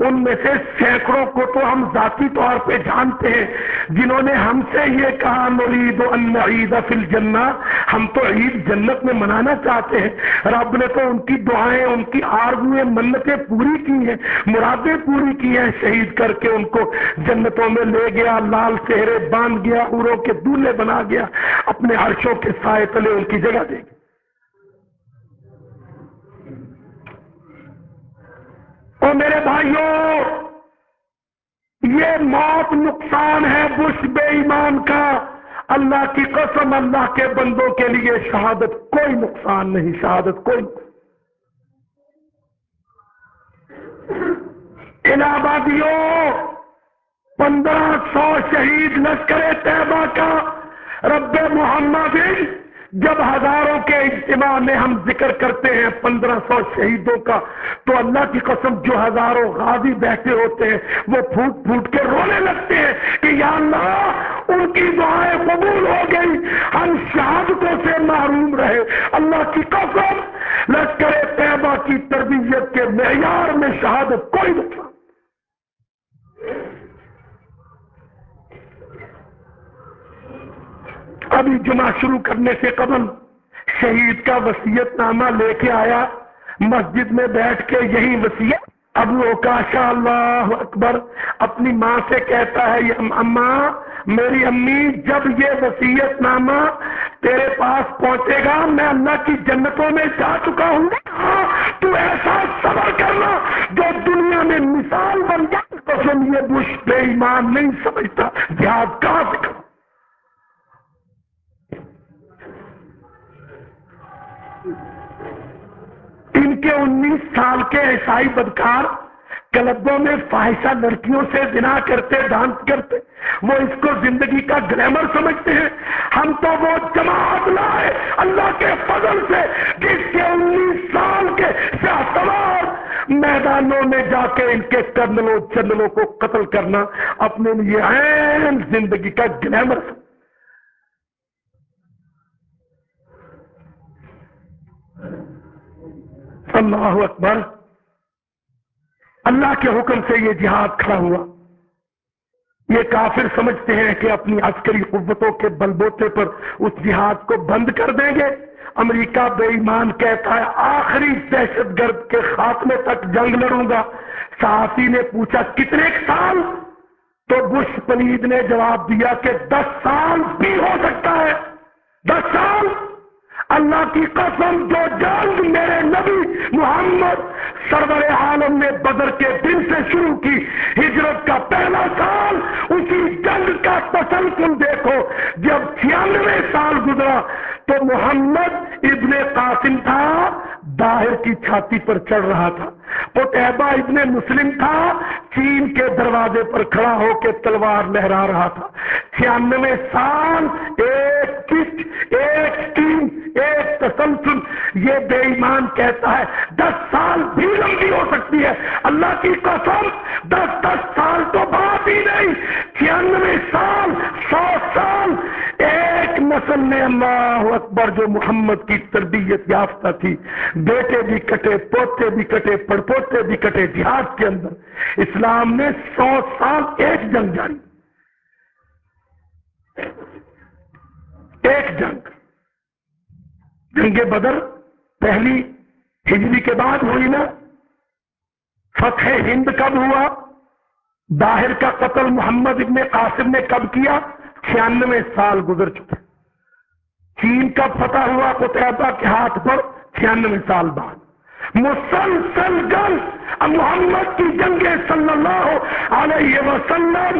ان میں سے سینکڑوں کو تو ہم ذاتی طور پہ جانتے ہیں، جنہوں نے ہم سے یہ کہا مرید عید فل جنا ہم تو عید جنت میں منانا چاہتے ہیں۔ رب نے تو ان کی دعائیں، ان کی آرگویں منتیں پوری کی ہیں، مرادیں پوری کی ہیں، شہید کر کے ان کو جنتوں میں لے گیا، لال چہرے باندھ گیا اروں کے دولے بنا گیا، اپنے عرشوں کے سائے تلے ان کی جگہ دے گی۔ اور میرے بھائیوں، یہ موت نقصان ہے بش بے ایمان کا۔ اللہ کی قسم، اللہ کے بندوں کے لیے شہادت کوئی نقصان نہیں، شہادت کوئی الہبادیوں پندرہ سو شہید لشکر طیبہ کا رب محمد جب ہزاروں کے اجتماع میں ہم ذکر کرتے ہیں پندرہ سو شہیدوں کا، تو اللہ کی قسم جو ہزاروں غازی بیٹھے ہوتے ہیں، وہ پھوٹ پھوٹ کے رونے لگتے ہیں کہ یا اللہ ان کی دعائیں قبول ہو گئی، ہم شہادتوں سے محروم رہے۔ اللہ کی قسم لشکر طیبہ کی تربیت کے معیار میں شہادت کوئی نقصان ابھی جمعہ شروع کرنے سے قبل شہید کا وسیعت نامہ لے کے آیا۔ مسجد میں بیٹھ کے یہی وسیعت ابو کا شاء اللہ اکبر اپنی ماں سے کہتا ہے اماں، میری امی، جب یہ وسیعت نامہ تیرے پاس پہنچے گا، میں اللہ کی جنتوں میں جا چکا ہوں ہاں تو ایسا صبر کرنا جو دنیا میں مثال بن جائے، تو سن یہ بش بے ایمان نہیں سمجھتا۔ جہاد کہاں سے کروں ان کے انیس سال کے عیسائی بدکار کلبوں میں فاحشہ لڑکیوں سے بنا کرتے ڈانس کرتے وہ اس کو زندگی کا گلیمر سمجھتے ہیں۔ ہم تو وہ جماعت لائے اللہ کے فضل سے، جس کے انیس سال کے سوار میدانوں میں جا کے ان کے کرنلوں چندلوں کو قتل کرنا اپنے لیے اہم زندگی کا گلیمر۔ سمجھتے اللہ اکبر، اللہ کے حکم سے یہ جہاد کھڑا ہوا۔ یہ کافر سمجھتے ہیں کہ اپنی عسکری قوتوں کے بلبوتے پر اس جہاد کو بند کر دیں گے۔ امریکہ بے ایمان کہتا ہے، آخری دہشت گرد کے خاتمے تک جنگ لڑوں گا۔ صحافی نے پوچھا، کتنے سال؟ تو بش پلید نے جواب دیا کہ دس سال بھی ہو سکتا ہے۔ دس سال؟ اللہ کی قسم جو جنگ میرے نبی محمد سرور عالم نے بدر کے دن سے شروع کی، ہجرت کا پہلا سال اسی جنگ کا تسلسل دیکھو، جب چھیانوے سال گزرا تو محمد ابن قاسم تھا، باہر کی چھاتی پر چڑھ رہا تھا۔ قطعبہ ابن مسلم تھا، چین کے دروازے پر کھڑا ہو کے تلوار لہرا رہا تھا۔ چھیانوے سال، ایک کچ ایک ٹیم، ایک تسلسل، یہ بے ایمان کہتا ہے۔ دس سال بھی لمبی ہو سکتی ہے۔ اللہ کی قسم، دس دس سال تو بات ہی نہیں۔ چھیانوے سال، سو سال۔ ایک نسل نے اللہ اکبر جو محمد کی تربیت یافتہ تھی۔ بیٹے بھی کٹے، پوتے بھی کٹے پڑپوتے بھی کٹے جہاد کے اندر۔ اسلام نے سو سال ایک جنگ جاری۔ ایک جنگ۔ جنگ بدر پہلی ہجری کے بعد ہوئی نا۔ فتح ہند کب ہوا؟ باہر کا قتل محمد ابن قاسم نے کب کیا؟ چھیانوے سال گزر چکے۔ چین کا فتح ہوا؟ قطعبہ کے ہاتھ پر چھیانوے سال بعد۔ مسلسل گن محمد کی جنگ صلی اللہ علیہ وسلم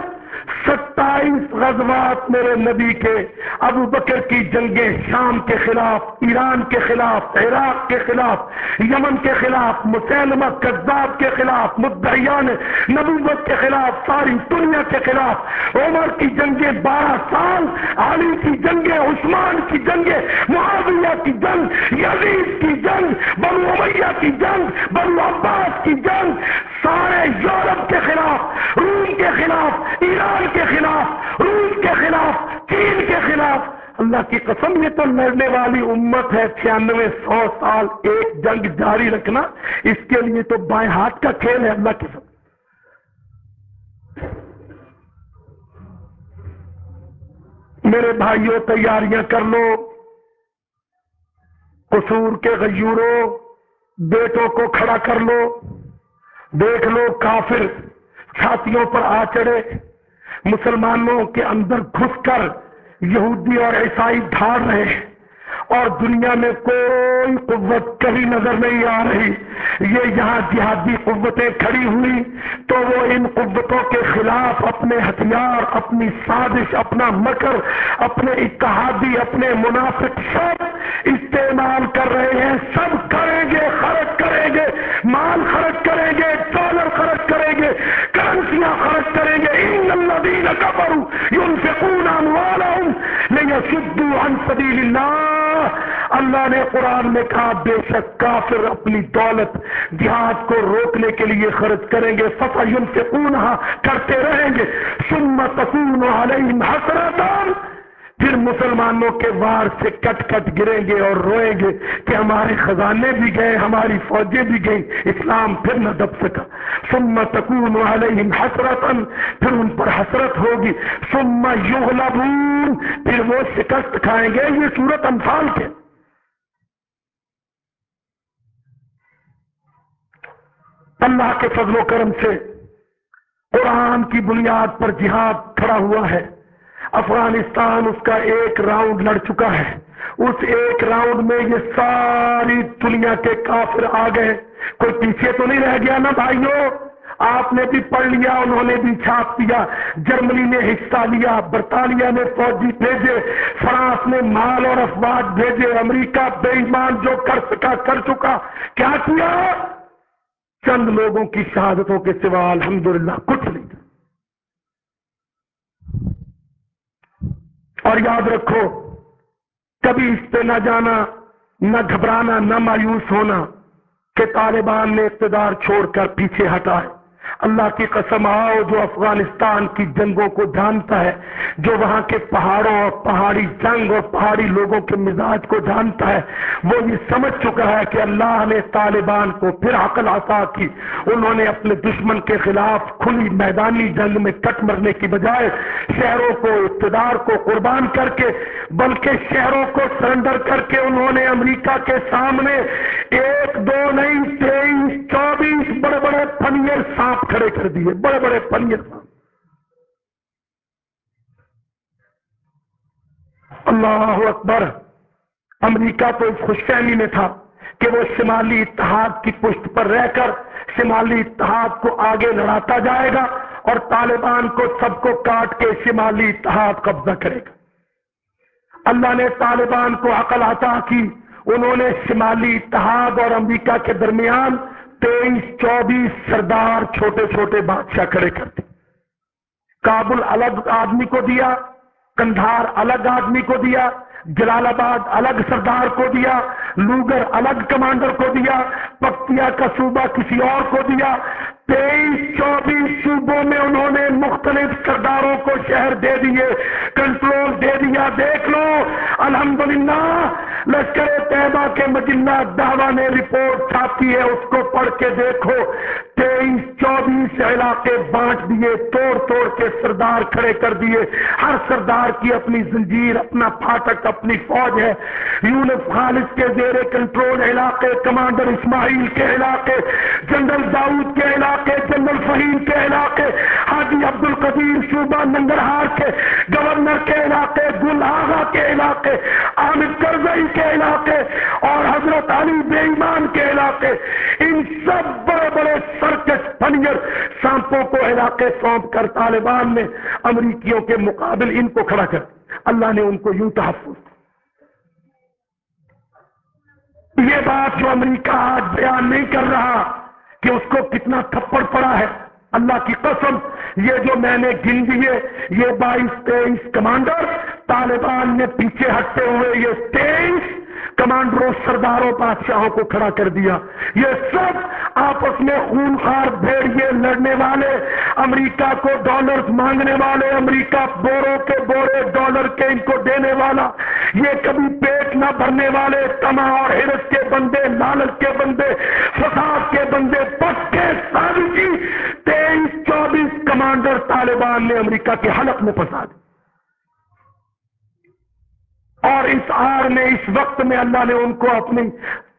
ستائیس غزوات میرے نبی کے، ابو بکر کی جنگیں شام کے خلاف، ایران کے خلاف، عراق کے خلاف، یمن کے خلاف، مسلمہ، کذاب کے خلاف، مدعیان نبوت کے خلاف، ساری دنیا کے خلاف، عمر کی جنگیں، بارہ سال، علی کی جنگیں، عثمان کی جنگیں، معاویہ کی جنگ، یزید کی جنگ، بنو امیہ کی جنگ، بنو عباس کی جنگ، سارے یورپ کے خلاف، روم کے خلاف، ایران کے خلاف، روس کے خلاف، چین کے خلاف۔ اللہ کی قسم، یہ تو لڑنے والی امت ہے۔ چھیانوے سو سال ایک جنگ جاری رکھنا، اس کے لیے تو بائیں ہاتھ کا کھیل ہے۔ اللہ کی قسم۔ میرے بھائیوں، تیاریاں کر لو۔ قصور کے غیوروں، بیٹوں کو کھڑا کر لو۔ دیکھ لو کافر، چھاتیوں پر آ چڑھے۔ مسلمانوں کے اندر گھس کر یہودی اور عیسائی ڈھاڑ رہے ہیں اور دنیا میں کوئی قوت کبھی نظر نہیں آ رہی۔ یہ یہاں جہادی قوتیں کھڑی ہوئی تو وہ ان قوتوں کے خلاف اپنے ہتھیار، اپنی سازش، اپنا مکر، اپنے اتحادی، اپنے منافق سب استعمال کر رہے ہیں۔ سب کریں گے، خرچ کریں گے، مال خرچ کریں گے، ڈالر خرچ کریں گے، کرنسیاں خرچ کریں گے۔ ان الذين كفروا ينفقون اموالهم ليصدوا عن سبيل الله. اللہ نے قرآن میں کہا، بے شک کافر اپنی دولت، جہاد کو روکنے کے لیے خرچ کریں گے۔ فتح سے کرتے رہیں گے۔ سنت علیہم حسرتان پھر مسلمانوں کے وار سے کٹ کٹ گریں گے اور روئیں گے کہ ہمارے خزانے بھی گئے، ہماری فوجیں بھی گئیں، اسلام پھر نہ دب سکا۔ سما تکون علیہم حسرتن پھر ان پر حسرت ہوگی۔ سما یغلبون، پھر وہ شکست کھائیں گے یہ صورت انفال کے۔ اللہ کے فضل و کرم سے قرآن کی بنیاد پر جہاد کھڑا ہوا ہے۔ افغانستان اس کا ایک راؤنڈ لڑ چکا ہے۔ اس ایک راؤنڈ میں یہ ساری دنیا کے کافر آ گئے۔ کوئی پیچھے تو نہیں رہ گیا نا بھائیوں؟ آپ نے بھی پڑھ لیا، انہوں نے بھی چھاپ دیا۔ جرمنی نے حصہ لیا، برطانیہ نے فوجی بھیجے، فرانس نے مال اور افواج بھیجے، امریکہ بے ایمان جو کر سکا، کر چکا۔ کیا کیا؟ چند لوگوں کی شہادتوں کے سوا الحمدللہ کچھ نہیں۔ اور یاد رکھو، کبھی اس پہ نہ جانا، نہ گھبرانا، نہ مایوس ہونا کہ طالبان نے اقتدار چھوڑ کر پیچھے ہٹائے اللہ کی قسم آؤ جو افغانستان کی جنگوں کو جانتا ہے، جو وہاں کے پہاڑوں اور پہاڑی جنگ اور پہاڑی لوگوں کے مزاج کو جانتا ہے، وہ یہ سمجھ چکا ہے کہ اللہ نے طالبان کو پھر عقل عطا کی۔ انہوں نے اپنے دشمن کے خلاف کھلی میدانی جنگ میں کٹ مرنے کی بجائے شہروں کو، اقتدار کو قربان کر کے، بلکہ شہروں کو سرنڈر کر کے انہوں نے امریکہ کے سامنے ایک، دو، نہیں، تیئیس، چوبیس بڑے بڑے فنیر سانپ کھڑے کر دیے، بڑے بڑے پنیر۔ اللہ اکبر، امریکہ تو اس خوش فہمی میں تھا کہ وہ شمالی اتحاد کی پشت پر رہ کر شمالی اتحاد کو آگے لڑاتا جائے گا اور طالبان کو سب کو کاٹ کے شمالی اتحاد قبضہ کرے گا۔ اللہ نے طالبان کو عقل عطا کی۔ انہوں نے شمالی اتحاد اور امریکہ کے درمیان تیئیس، چوبیس سردار چھوٹے چھوٹے بادشاہ کھڑے کرتے۔ کابل الگ آدمی کو دیا، کندھار الگ آدمی کو دیا، جلال آباد الگ سردار کو دیا، لوگر الگ کمانڈر کو دیا پکتیا کا صوبہ کسی اور کو دیا۔ تیئیس، چوبیس صوبوں میں انہوں نے مختلف سرداروں کو شہر دے دیے، کنٹرول دے دیا۔ دیکھ لو، الحمدللہ لشکر طیبہ کے مجلہ دعوی نے رپورٹ چھاپی ہے، اس کو پڑھ کے دیکھو۔ تیئیس چوبیس علاقے بانٹ دیے، توڑ توڑ کے سردار کھڑے کر دیے۔ ہر سردار کی اپنی زنجیر، اپنا پھاٹک، اپنی فوج ہے۔ یونس خالص کے زیر کنٹرول علاقے، کمانڈر اسماعیل کے علاقے، جنرل داؤد کے علاقے، جنرل فہیم کے علاقے، حاجی عبد القدیر صوبہ ننگرہار کے، گورنر کے علاقے گل آغا کے علاقے عامد کرزئی کے علاقے اور حضرت علی بے ایمان کے علاقے، ان سب بڑے بڑے سرکش فنگر سانپوں کو علاقے سونپ کر طالبان نے امریکیوں کے مقابل ان کو کھڑا کر اللہ نے ان کو یوں تحفظ یہ بات جو امریکہ آج بیان نہیں کر رہا کہ اس کو کتنا تھپڑ پڑا ہے اللہ کی قسم، یہ جو میں نے گن دیے، یہ بائیس تیئیس کمانڈر طالبان نے پیچھے ہٹتے ہوئے یہ تیئیس کمانڈروں، سرداروں، بادشاہوں کو کھڑا کر دیا۔ یہ سب آپس میں خون خار بھیڑیے لڑنے والے، امریکہ کو ڈالر مانگنے والے، امریکہ بوروں کے بورے ڈالر کے ان کو دینے والا۔ یہ کبھی پیٹ نہ بھرنے والے، تما اور ہرس کے بندے، لالچ کے بندے، فساد کے بندے پکے سازشی کمانڈر طالبان نے امریکہ کے حلق میں پھنسا دی۔ اور اس آر میں، اس وقت میں اللہ نے ان کو اپنی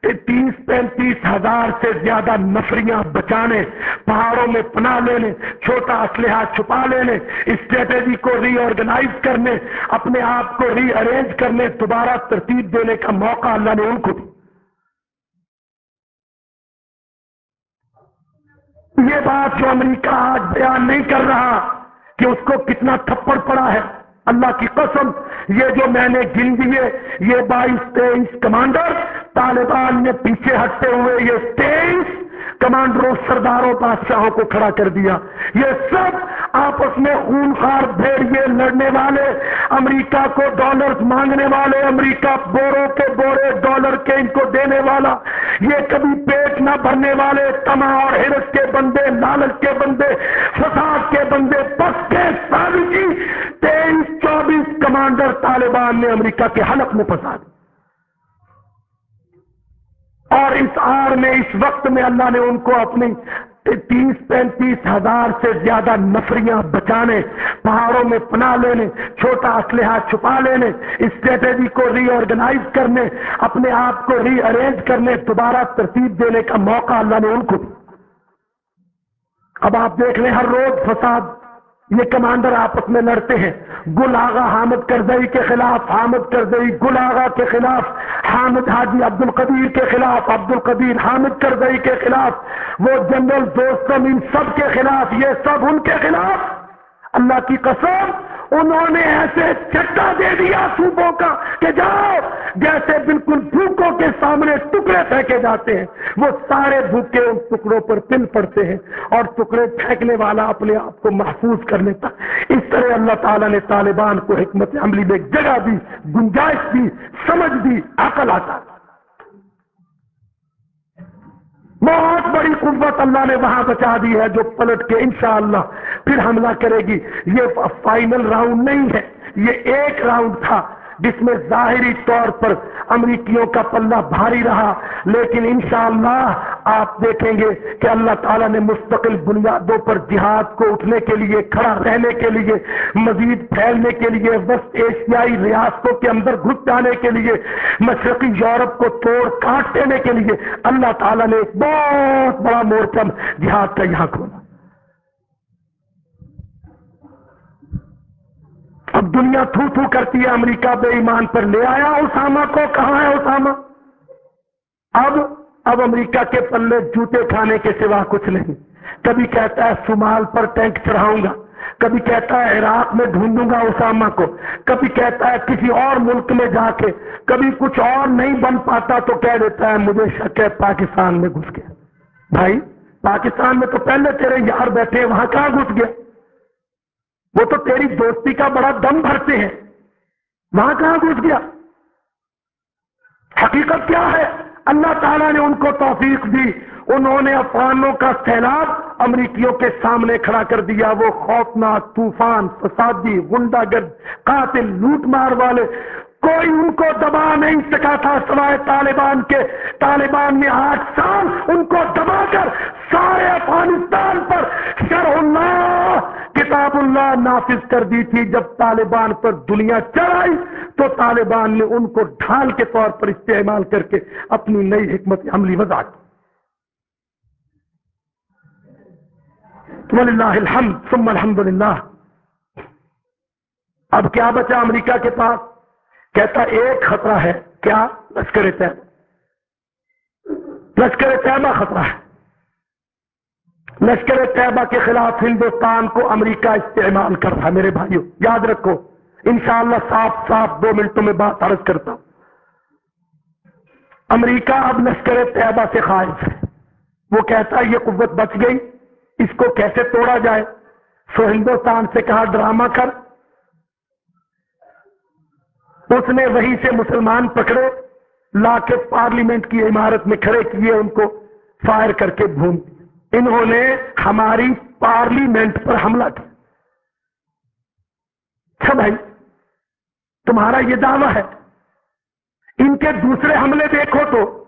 تیس پینتیس ہزار سے زیادہ نفریاں بچانے، پہاڑوں میں پناہ لینے، چھوٹا اسلحہ چھپا لینے، اسٹریٹجی کو ری آرگنائز کرنے، اپنے آپ کو ری ارینج کرنے، دوبارہ ترتیب دینے کا موقع اللہ نے ان کو دی یہ بات جو امریکہ آج بیان نہیں کر رہا کہ اس کو کتنا تھپڑ پڑا ہے، اللہ کی قسم، یہ جو میں نے گن دیے، یہ بائیس تیئیس کمانڈر طالبان نے پیچھے ہٹتے ہوئے یہ تیئیس کمانڈروں، سرداروں، بادشاہوں کو کھڑا کر دیا۔ یہ سب آپس میں خون خار بھیڑیے لڑنے والے، امریکہ کو ڈالر مانگنے والے، امریکہ بوروں کے بورے ڈالر کے ان کو دینے والا، یہ کبھی پیٹ نہ بھرنے والے تما اور ہرس کے بندے، لالچ کے بندے، فساد کے بندے پکے سازشی تیئیس، چوبیس کمانڈر طالبان نے امریکہ کے حلق میں پھنسا دی۔ اور اس آر میں، اس وقت میں اللہ نے ان کو اپنی تیس پینتیس ہزار سے زیادہ نفریاں بچانے، پہاڑوں میں پناہ لینے، چھوٹا اسلحہ چھپا لینے، اسٹریٹجی کو ری آرگنائز کرنے، اپنے آپ کو ری ارینج کرنے دوبارہ ترتیب دینے کا موقع اللہ نے ان کو اب آپ دیکھ لیں ہر روز فساد یہ کمانڈر آپس میں لڑتے ہیں۔ گل آغا حامد کرزئی کے خلاف، حامد کرزئی گل آغا کے خلاف، حامد حاجی عبد القدیر کے خلاف عبد القدیر حامد کرزئی کے خلاف، وہ جنرل دوستم ان سب کے خلاف، یہ سب ان کے خلاف۔ اللہ کی قسم انہوں نے ایسے چٹا دے دیا صوبوں کا کہ جاؤ، جیسے بالکل بھوکوں کے سامنے ٹکڑے پھینکے جاتے ہیں، وہ سارے بھوکے ان ٹکڑوں پر پل پڑتے ہیں اور ٹکڑے پھینکنے والا اپنے آپ کو محفوظ کر لیتا۔ اس طرح اللہ تعالیٰ نے طالبان کو حکمت عملی میں جگہ دی، گنجائش دی، سمجھ دی، عقل آتا بہت بڑی قوت اللہ نے وہاں بچا دی ہے جو پلٹ کے انشاءاللہ پھر حملہ کرے گی. یہ فائنل راؤنڈ نہیں ہے. یہ ایک راؤنڈ تھا. جس میں ظاہری طور پر امریکیوں کا پلہ بھاری رہا، لیکن انشاءاللہ آپ دیکھیں گے کہ اللہ تعالیٰ نے مستقل بنیادوں پر جہاد کو اٹھنے کے لیے، کھڑا رہنے کے لیے، مزید پھیلنے کے لیے، وسط ایشیائی ریاستوں کے اندر گھس جانے کے لیے مشرقی یورپ کو توڑ کاٹ دینے کے لیے، اللہ تعالیٰ نے ایک بہت بڑا مورچم جہاد کا یہاں کھولا اب دنیا تھو تھو کرتی ہے، امریکہ بے ایمان پر لے آیا اسامہ کو، کہاں ہے اسامہ اب اب امریکہ کے پلے جوتے کھانے کے سوا کچھ نہیں۔ کبھی کہتا ہے سمال پر ٹینک چڑھاؤں گا، کبھی کہتا ہے عراق میں ڈھونڈوں گا اسامہ کو، کبھی کہتا ہے کسی اور ملک میں جا کے، کبھی کچھ اور نہیں بن پاتا تو کہہ دیتا ہے مجھے شک ہے پاکستان میں گھس گیا۔ بھائی، پاکستان میں تو پہلے تیرے یار بیٹھے، وہاں کہاں گھس گیا؟ وہ تو تیری دوستی کا بڑا دم بھرتے ہیں۔ وہاں کہاں گھس گیا؟ حقیقت کیا ہے؟ اللہ تعالیٰ نے ان کو توفیق دی۔ انہوں نے افغانوں کا سیلاب امریکیوں کے سامنے کھڑا کر دیا۔ وہ خوفناک طوفان، فسادی گنڈا گرد قاتل، لوٹ مار والے، کوئی ان کو دبا نہیں سکا تھا سوائے طالبان کے۔ طالبان نے آٹھ سال ان کو دبا کر سارے افغانستان پر شر اللہ کتاب اللہ نافذ کر دی تھی جب طالبان پر دنیا چڑھائی، تو طالبان نے ان کو ڈھال کے طور پر استعمال کر کے اپنی نئی حکمت عملی وضع کی۔ الحمد، ثم الحمد للہ۔ اب کیا بچا امریکہ کے پاس؟ کہتا ایک خطرہ ہے، کیا؟ لشکر طیبہ لشکر طیبہ خطرہ ہے۔ لشکر طیبہ کے خلاف ہندوستان کو امریکہ استعمال کر رہا ہے میرے بھائیوں یاد رکھو، انشاءاللہ صاف صاف دو منٹوں میں بات عرض کرتا ہوں۔ امریکہ اب لشکر طیبہ سے خواہش ہے۔ وہ کہتا ہے یہ قوت بچ گئی، اس کو کیسے توڑا جائے؟ سو ہندوستان سے کہا، ڈرامہ کر۔ اس نے وہیں سے مسلمان پکڑے، لا کے پارلیمنٹ کی عمارت میں کھڑے کیے، ان کو فائر کر کے بھون انہوں نے ہماری پارلیمنٹ پر حملہ کیا۔ اچھا بھائی، تمہارا یہ دعویٰ ہے۔ ان کے دوسرے حملے دیکھو تو،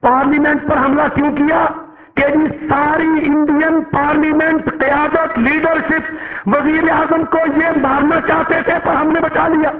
پارلیمنٹ پر حملہ کیوں کیا؟ کہ جی ساری انڈین پارلیمنٹ قیادت لیڈرشپ وزیر اعظم کو یہ مارنا چاہتے تھے پر ہم نے بچا لیا۔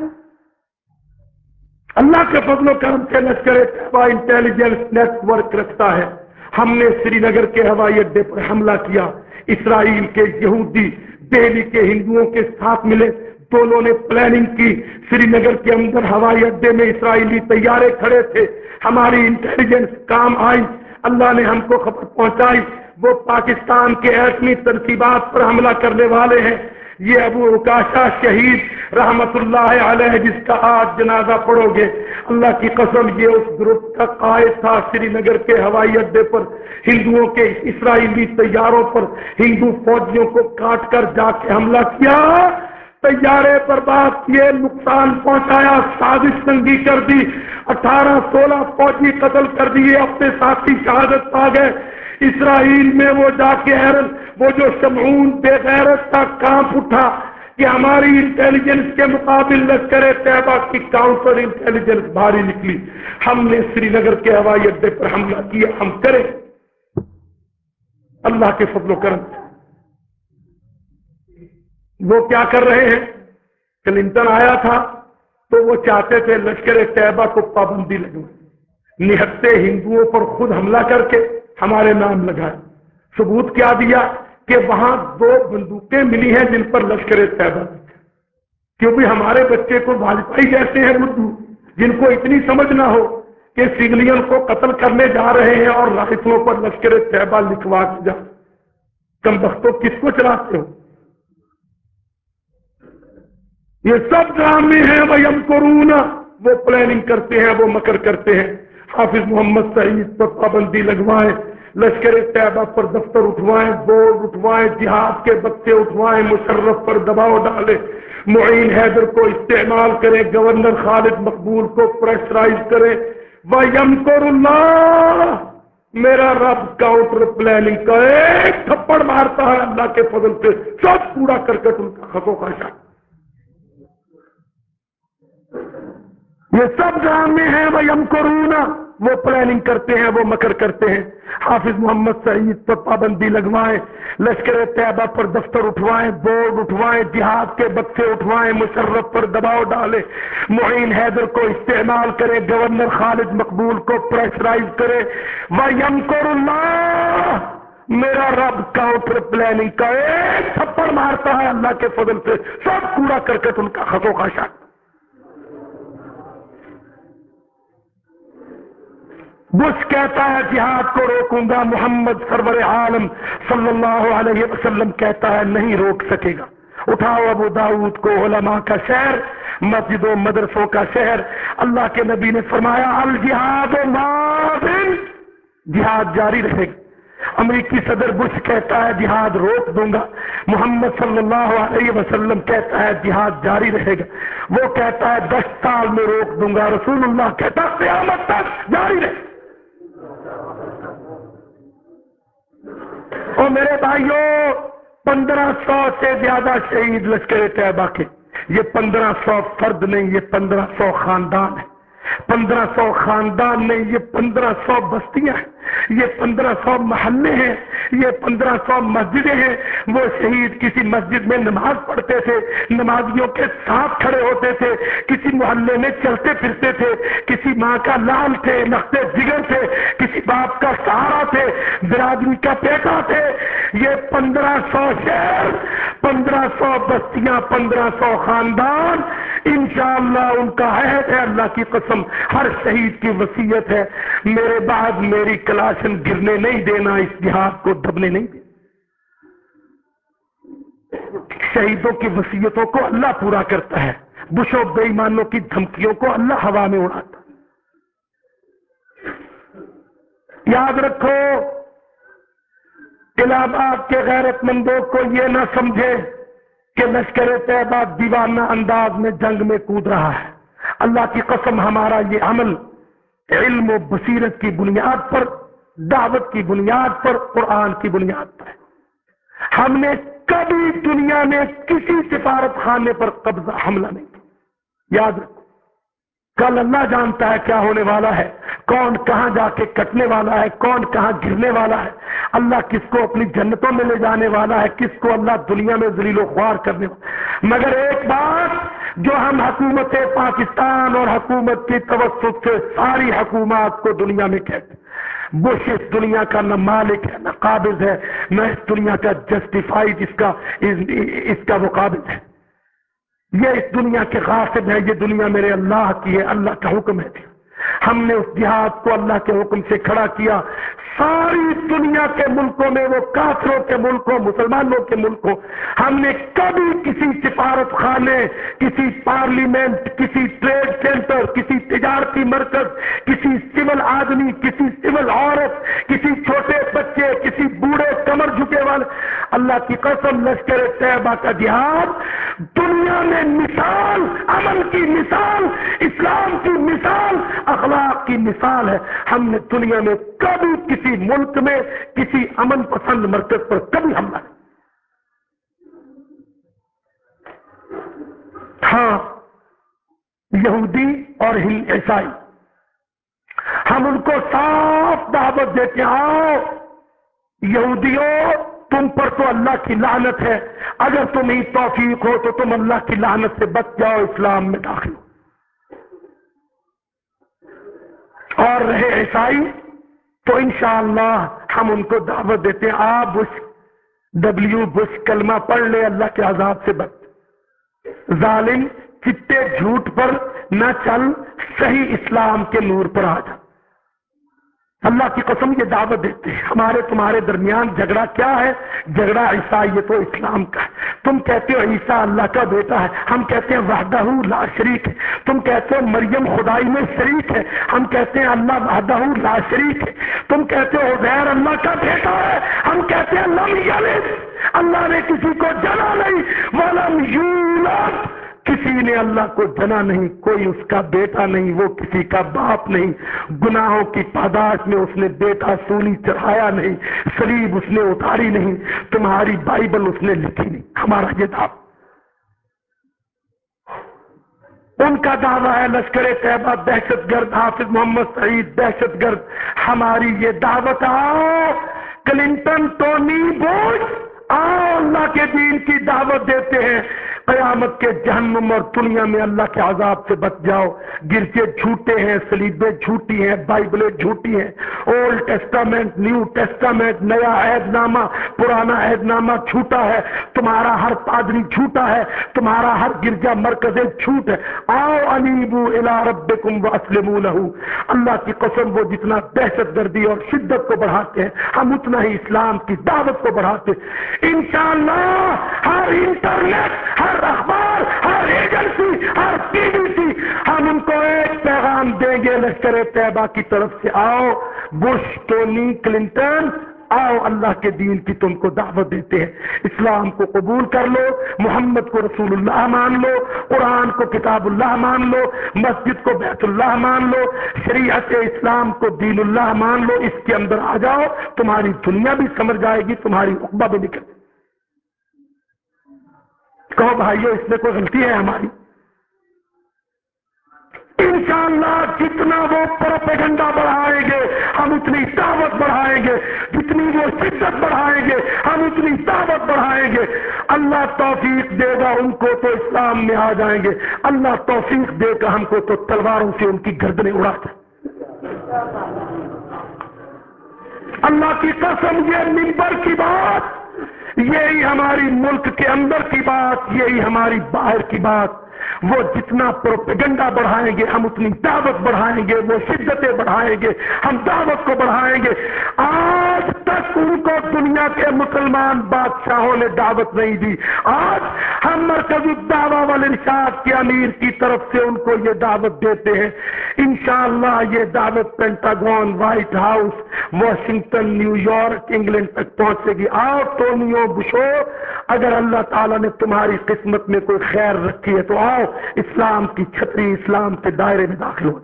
اللہ کے فضل و کرم سے لشکر انٹیلیجنس نیٹ ورک رکھتا ہے۔ ہم نے سری نگر کے ہوائی اڈے پر حملہ کیا۔ اسرائیل کے یہودی، دہلی کے ہندوؤں کے ساتھ ملے۔ دونوں نے پلاننگ کی۔ سری نگر کے اندر ہوائی اڈے میں اسرائیلی طیارے کھڑے تھے۔ ہماری انٹیلیجنس کام آئی۔ اللہ نے ہم کو خبر پہنچائی۔ وہ پاکستان کے ایٹمی ترتیبات پر حملہ کرنے والے ہیں۔ یہ ابو اکاشا شہید رحمت اللہ علیہ جس کا آج جنازہ پڑھو گے۔ اللہ کی قسم، یہ اس گروپ کا قائد تھا سری نگر کے ہوائی اڈے پر۔ ہندوؤں کے اسرائیلی طیاروں پر ہندو فوجیوں کو کاٹ کر جا کے حملہ کیا۔ طیارے پر بات کیے، نقصان پہنچایا، سازش تنگی کر دی۔ اٹھارہ سولہ فوجی قتل کر دیے، اپنے ساتھی شہادت پا گئے۔ اسرائیل میں وہ جا کے وہ جو شمعون بے غیرت کا کام اٹھا کہ ہماری انٹیلیجنس کے مقابل لشکر طیبہ کی کاؤنٹر انٹیلیجنس بھاری نکلی۔ ہم نے سری نگر کے ہوائی اڈے پر حملہ کیا، ہم کریں۔ اللہ کے فضل و کرم۔ وہ کیا کر رہے ہیں؟ کلنٹن آیا تھا تو وہ چاہتے تھے لشکر طیبہ کو پابندی لگو نہتے ہندوؤں پر خود حملہ کر کے ہمارے نام لگائے۔ ثبوت کیا دیا؟ کہ وہاں دو بندوقیں ملی ہیں جن پر لشکر طیبہ کیونکہ ہمارے بچے کو بھاجپائی جیسے ہیں اردو، جن کو اتنی سمجھ نہ ہو کہ سگلین کو قتل کرنے جا رہے ہیں اور رائفلوں پر لشکر طیبہ لکھوا کے جا کم بختوں کس کو چلاتے ہو؟ یہ سب ڈرامے ہیں، وہ یم وہ پلاننگ کرتے ہیں، وہ مکر کرتے ہیں۔ حافظ محمد سعید پر پابندی لگوائیں۔ لشکر طیبہ پر دفتر اٹھوائیں، بورڈ اٹھوائیں، جہاد کے بچے اٹھوائیں، مشرف پر دباؤ ڈالے معین حیدر کو استعمال کریں، گورنر خالد مقبول کو پریشرائز کریں۔ وہ یم اللہ میرا رب کاؤنٹر پلاننگ کا ایک تھپڑ مارتا ہے اللہ کے فضل سے۔ سب پورا کرکٹ ان کا خطوں کا یہ سب ڈرامے ہیں۔ وہ یم کرونا وہ پلاننگ کرتے ہیں، وہ مکر کرتے ہیں۔ حافظ محمد سعید پر پابندی لگوائیں، لشکر طیبہ پر دفتر اٹھوائیں، بورڈ اٹھوائیں، جہاد کے بچے اٹھوائیں، مشرف پر دباؤ ڈالے معین حیدر کو استعمال کرے گورنر خالد مقبول کو پریشرائز کرے وہ یم اللہ میرا رب کاؤنٹر پلاننگ کا ایک تھپڑ مارتا ہے، اللہ کے فضل سے۔ سب پورا کر کے ان کا خطوں کا شک بش کہتا ہے جہاد کو روکوں گا، محمد سرور عالم صلی اللہ علیہ وسلم کہتا ہے نہیں روک سکے گا۔ اٹھاؤ ابو داود کو علماء کا شہر مسجد و مدرسوں کا شہر۔ اللہ کے نبی نے فرمایا، الجہاد و جہاد جاری رہے گا۔ امریکی صدر بش کہتا ہے، جہاد روک دوں گا۔ محمد صلی اللہ علیہ وسلم کہتا ہے، جہاد جاری رہے گا۔ وہ کہتا ہے، دس سال میں روک دوں گا۔ رسول اللہ کہتا قیامت تک جاری رہے اور میرے بھائیوں، پندرہ سو سے زیادہ شہید لشکر طیبہ کے۔ یہ پندرہ سو فرد نہیں، یہ پندرہ سو خاندان ہے پندرہ سو خاندان نہیں، یہ پندرہ سو بستیاں ہیں۔ یہ پندرہ سو محلے ہیں، یہ پندرہ سو مسجدیں ہیں۔ وہ شہید کسی مسجد میں نماز پڑھتے تھے، نمازیوں کے ساتھ کھڑے ہوتے تھے، کسی محلے میں چلتے پھرتے تھے، کسی ماں کا لال تھے، نقطے جگر تھے، کسی باپ کا سہارا تھے، برادری کا بیٹا تھے۔ یہ پندرہ سو شہر، پندرہ سو بستیاں، پندرہ سو خاندان، انشاءاللہ ان کا عہد ہے۔ اللہ کی قسم، ہر شہید کی وسیعت ہے۔ میرے بعد میری کل کلاشن گرنے نہیں دینا، اس جہاد کو دبنے نہیں دینا۔ شہیدوں کی وسیعتوں کو اللہ پورا کرتا ہے بشو بے ایمانوں کی دھمکیوں کو اللہ ہوا میں اڑاتا۔ یاد رکھو الہ آباد کے غیرت مندوں کو یہ نہ سمجھے کہ لشکر طیبہ دیوانہ انداز میں جنگ میں کود رہا ہے۔ اللہ کی قسم، ہمارا یہ عمل علم و بصیرت کی بنیاد پر دعوت کی بنیاد پر، قرآن کی بنیاد پر۔ ہم نے کبھی دنیا میں کسی سفارت خانے پر قبضہ حملہ نہیں کیا۔ یاد رکھو، کل اللہ جانتا ہے کیا ہونے والا ہے، کون کہاں جا کے کٹنے والا ہے، کون کہاں گرنے والا ہے۔ اللہ کس کو اپنی جنتوں میں لے جانے والا ہے، کس کو اللہ دنیا میں ذلیل و خوار کرنے والا مگر ایک بات، جو ہم حکومت پاکستان اور حکومت کی توسط سے ساری حکومات کو دنیا میں کہتے وہ اس دنیا کا نہ مالک ہے، نہ قابض ہے، نہ اس دنیا کا جسٹیفائڈ اس کا اس کا وہ قابض ہے۔ یہ اس دنیا کے غاصب ہے یہ دنیا میرے اللہ کی ہے، اللہ کا حکم ہے۔ ہم نے اس جہاد کو اللہ کے حکم سے کھڑا کیا۔ ساری دنیا کے ملکوں میں وہ کافروں کے ملکوں، مسلمانوں کے ملکوں، ہم نے کبھی کسی سفارت خانے، کسی پارلیمنٹ، کسی ٹریڈ سینٹر، کسی تجارتی مرکز، کسی سول آدمی، کسی سول عورت، کسی چھوٹے بچے، کسی بوڑھے کمر جھکے والے۔ اللہ کی قسم، لشکر طیبہ کا جہاد، دنیا میں مثال، امن کی مثال، اسلام کی مثال اخلاق کی مثال ہے۔ ہم نے دنیا میں کبھی کسی ملک میں کسی امن پسند مرکز پر کبھی حملہ نہیں۔ ہاں یہودی اور عیسائی۔ ہم ان کو صاف دعوت دیتے آؤ، یہودیوں، تم پر تو اللہ کی لعنت ہے۔ اگر تم ہی توفیق ہو تو تم اللہ کی لعنت سے بچ جاؤ، اسلام میں داخل ہو۔ اور رہے عیسائی، تو انشاءاللہ ہم ان کو دعوت دیتے ہیں۔ آپ بش ڈبلو بش، کلمہ پڑھ لے، اللہ کے عذاب سے بچ۔ ظالم، چٹے جھوٹ پر نہ چل، صحیح اسلام کے نور پر آ جا۔ اللہ کی قسم یہ دعوت دیتے ہیں، ہمارے تمہارے درمیان جھگڑا کیا ہے؟ جھگڑا عیسائی تو اسلام کا ہے۔ تم کہتے ہو عیسیٰ اللہ کا بیٹا ہے، ہم کہتے ہیں وحدہ لا شریک ہے۔ تم کہتے ہو مریم خدائی میں شریک ہے، ہم کہتے ہیں اللہ وحدہ لا شریک ہے۔ تم کہتے ہو غیر اللہ کا بیٹا ہے، ہم کہتے ہیں اللہ اللہ نے کسی کو جنا نہیں، ولم یولد۔ کسی نے اللہ کو جنا نہیں، کوئی اس کا بیٹا نہیں، وہ کسی کا باپ نہیں۔ گناہوں کی پاداش میں اس نے بیٹا سونی چڑھایا نہیں، سلیب اس نے اتاری نہیں۔ تمہاری بائبل اس نے لکھی نہیں، ہمارا یہ دعوی۔ ان کا دعویٰ ہے، لشکر طیبہ، دہشت گرد حافظ محمد سعید، دہشت گرد۔ ہماری یہ دعوت آؤ کلنٹن، ٹونی بوش آؤ اللہ کے دین کی دعوت دیتے ہیں۔ قیامت کے جہنم اور دنیا میں اللہ کے عذاب سے بچ جاؤ۔ گرجے جھوٹے ہیں، سلیبیں جھوٹی ہیں، بائبلیں جھوٹی ہیں۔ اولڈ ٹیسٹامنٹ نیو ٹیسٹامنٹ نیا عہد نامہ پرانا عہد نامہ جھوٹا ہے۔ تمہارا ہر پادری جھوٹا ہے۔ تمہارا ہر گرجا مرکز جھوٹ ہے آؤ انیبو الا ربکم واسلموا له اللہ کی قسم، وہ جتنا دہشت گردی اور شدت کو بڑھاتے ہیں، ہم اتنا ہی اسلام کی دعوت کو بڑھاتے ہیں۔ انشاءاللہ ہر انٹرنیٹ، ہر ہر اخبار ہر ایجنسی، ہر ٹی وی سی، ہم ان کو ایک پیغام دیں گے، لشکر طیبہ کی طرف سے آؤ، بش ٹونی کلنٹن، آؤ، اللہ کے دین کی تم کو دعوت دیتے ہیں۔ اسلام کو قبول کر لو، محمد کو رسول اللہ مان لو، قرآن کو کتاب اللہ مان لو، مسجد کو بیت اللہ مان لو، شریعت اسلام کو دین اللہ مان لو، اس کے اندر آ جاؤ، تمہاری دنیا بھی سمجھ جائے گی، تمہاری اقبا بھی نکل کہو بھائیو، اس میں کوئی غلطی ہے ہماری؟ انشاءاللہ جتنا وہ پروپیگنڈا بڑھائیں گے، ہم اتنی دعوت بڑھائیں گے، جتنی وہ شدت بڑھائیں گے، ہم اتنی دعوت بڑھائیں گے۔ اللہ توفیق دے گا ان کو تو اسلام میں آ جائیں گے۔ اللہ توفیق دے گا ہم کو تو تلواروں سے ان کی گردنیں اڑا دیں۔ اللہ کی قسم یہ ممبر کی بات یہی ہماری ملک کے اندر کی بات یہی ہماری باہر کی بات۔ وہ جتنا پروپیگنڈا بڑھائیں گے، ہم اتنی دعوت بڑھائیں گے، وہ شدتیں بڑھائیں گے، ہم دعوت کو بڑھائیں گے۔ آج تک ان کو دنیا کے مسلمان بادشاہوں نے دعوت نہیں دی۔ آج ہم مرکز الدعوہ والے رشاد کے امیر کی طرف سے ان کو یہ دعوت دیتے ہیں۔ انشاءاللہ یہ دعوت Pentagon, White House, Washington, New York, England تک پہنچے گی۔ آؤ ٹونیو بشو، اگر اللہ تعالیٰ نے تمہاری قسمت میں کوئی خیر رکھی ہے تو آؤ۔ اسلام کی چھتری اسلام کے دائرے میں داخل ہو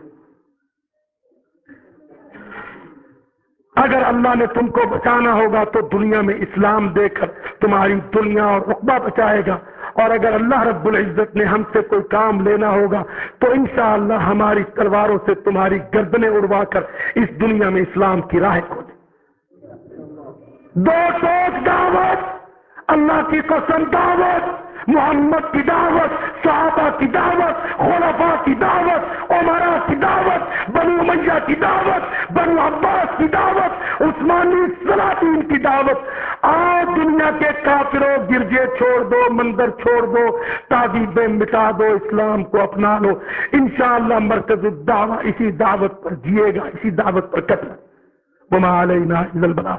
اگر اللہ نے تم کو بچانا ہوگا تو دنیا میں اسلام دے کر تمہاری دنیا اور رقبہ بچائے گا۔ اور اگر اللہ رب العزت نے ہم سے کوئی کام لینا ہوگا تو انشاءاللہ ہماری تلواروں سے تمہاری گردنیں اڑوا کر اس دنیا میں اسلام کی راہ کھولے دو ٹوک دعوت، اللہ کی قسم دعوت۔ محمد کی دعوت، صحابہ کی دعوت خلفا کی دعوت، عمرا کی دعوت، بنو میاں کی دعوت، بنو عباس کی دعوت، عثمانی سلاطین کی دعوت۔ آج دنیا کے کافروں گرجے چھوڑ دو مندر چھوڑ دو تعدیبیں مٹا دو، اسلام کو اپنا لو۔ انشاءاللہ مرکز الدعوہ اسی دعوت پر جیے گا، اسی دعوت پر کٹ وما علینا الا البلاغ۔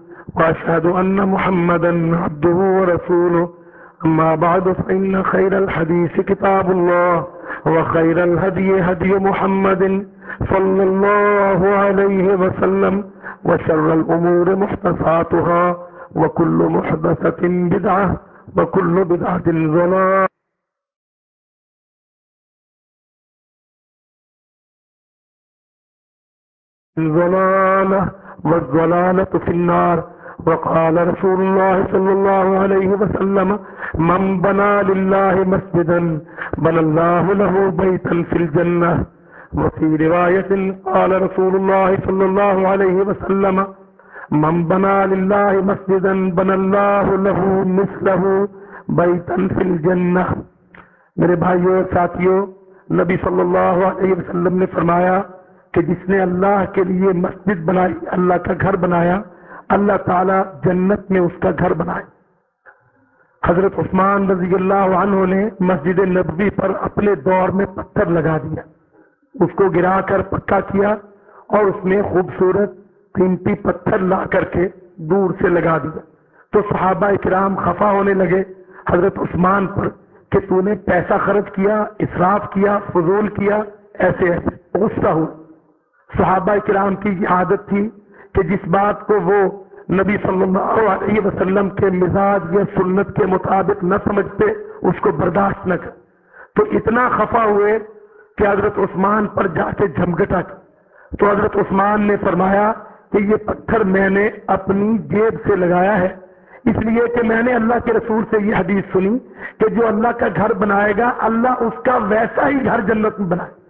وأشهد أن محمدا عبده ورسوله. أما بعد فإن خير الحديث كتاب الله وخير الهدي هدي محمد صلى الله عليه وسلم وشر الأمور محدثاتها وكل محدثة بدعة وكل بدعة ظلام الظلالة والظلالة في النار. وقال رسول الله صلى الله عليه وسلم، من بنى لله مسجدا، بنى الله له بيتا في الجنة. وفي رواية قال رسول الله صلى الله عليه وسلم، من بنى لله مسجدا، بنى الله له مثله بيتا في الجنة. میرے بھائیوں اور ساتھیوں نبی صلی اللہ علیہ وسلم نے فرمایا کہ جس نے اللہ کے لیے مسجد بنائی، اللہ کا گھر بنایا اللہ تعالی جنت میں اس کا گھر بنائے۔ حضرت عثمان رضی اللہ عنہ نے مسجد نبوی پر اپنے دور میں پتھر لگا دیا۔ اس کو گرا کر پکا کیا اور اس میں خوبصورت قیمتی پتھر لا کر کے دور سے لگا دیا۔ تو صحابہ اکرام خفا ہونے لگے۔ حضرت عثمان پر کہ تو نے پیسہ خرچ کیا، اسراف کیا، فضول کیا، ایسے ایسے۔ غصہ ہوا۔ صحابہ کرام کی یہ عادت تھی کہ جس بات کو وہ نبی صلی اللہ علیہ وسلم کے مزاج یا سنت کے مطابق نہ سمجھتے، اس کو برداشت نہ کر۔ تو اتنا خفا ہوئے کہ حضرت عثمان پر جا کے جھمگٹا تو حضرت عثمان نے فرمایا کہ یہ پتھر میں نے اپنی جیب سے لگایا ہے۔ اس لیے کہ میں نے اللہ کے رسول سے یہ حدیث سنی کہ جو اللہ کا گھر بنائے گا، اللہ اس کا ویسا ہی گھر جنت میں بنائے۔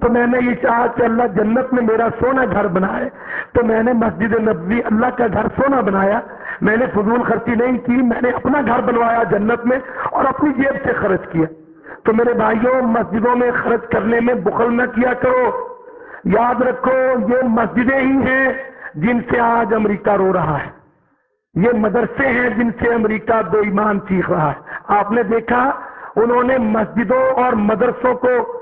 تو میں نے یہ چاہا کہ اللہ جنت میں میرا سونا گھر بنائے۔ تو میں نے مسجد نبوی اللہ کا گھر سونا بنایا۔ میں نے فضول خرچی نہیں کی، میں نے اپنا گھر بنوایا جنت میں اور اپنی جیب سے خرچ کیا۔ تو میرے بھائیوں، مسجدوں میں خرچ کرنے میں بخل نہ کیا کرو۔ یاد رکھو، یہ مسجدیں ہی ہیں جن سے آج امریکہ رو رہا ہے۔ یہ مدرسے ہیں جن سے امریکہ بے ایمان چیخ رہا ہے۔ آپ نے دیکھا، انہوں نے مسجدوں اور مدرسوں کو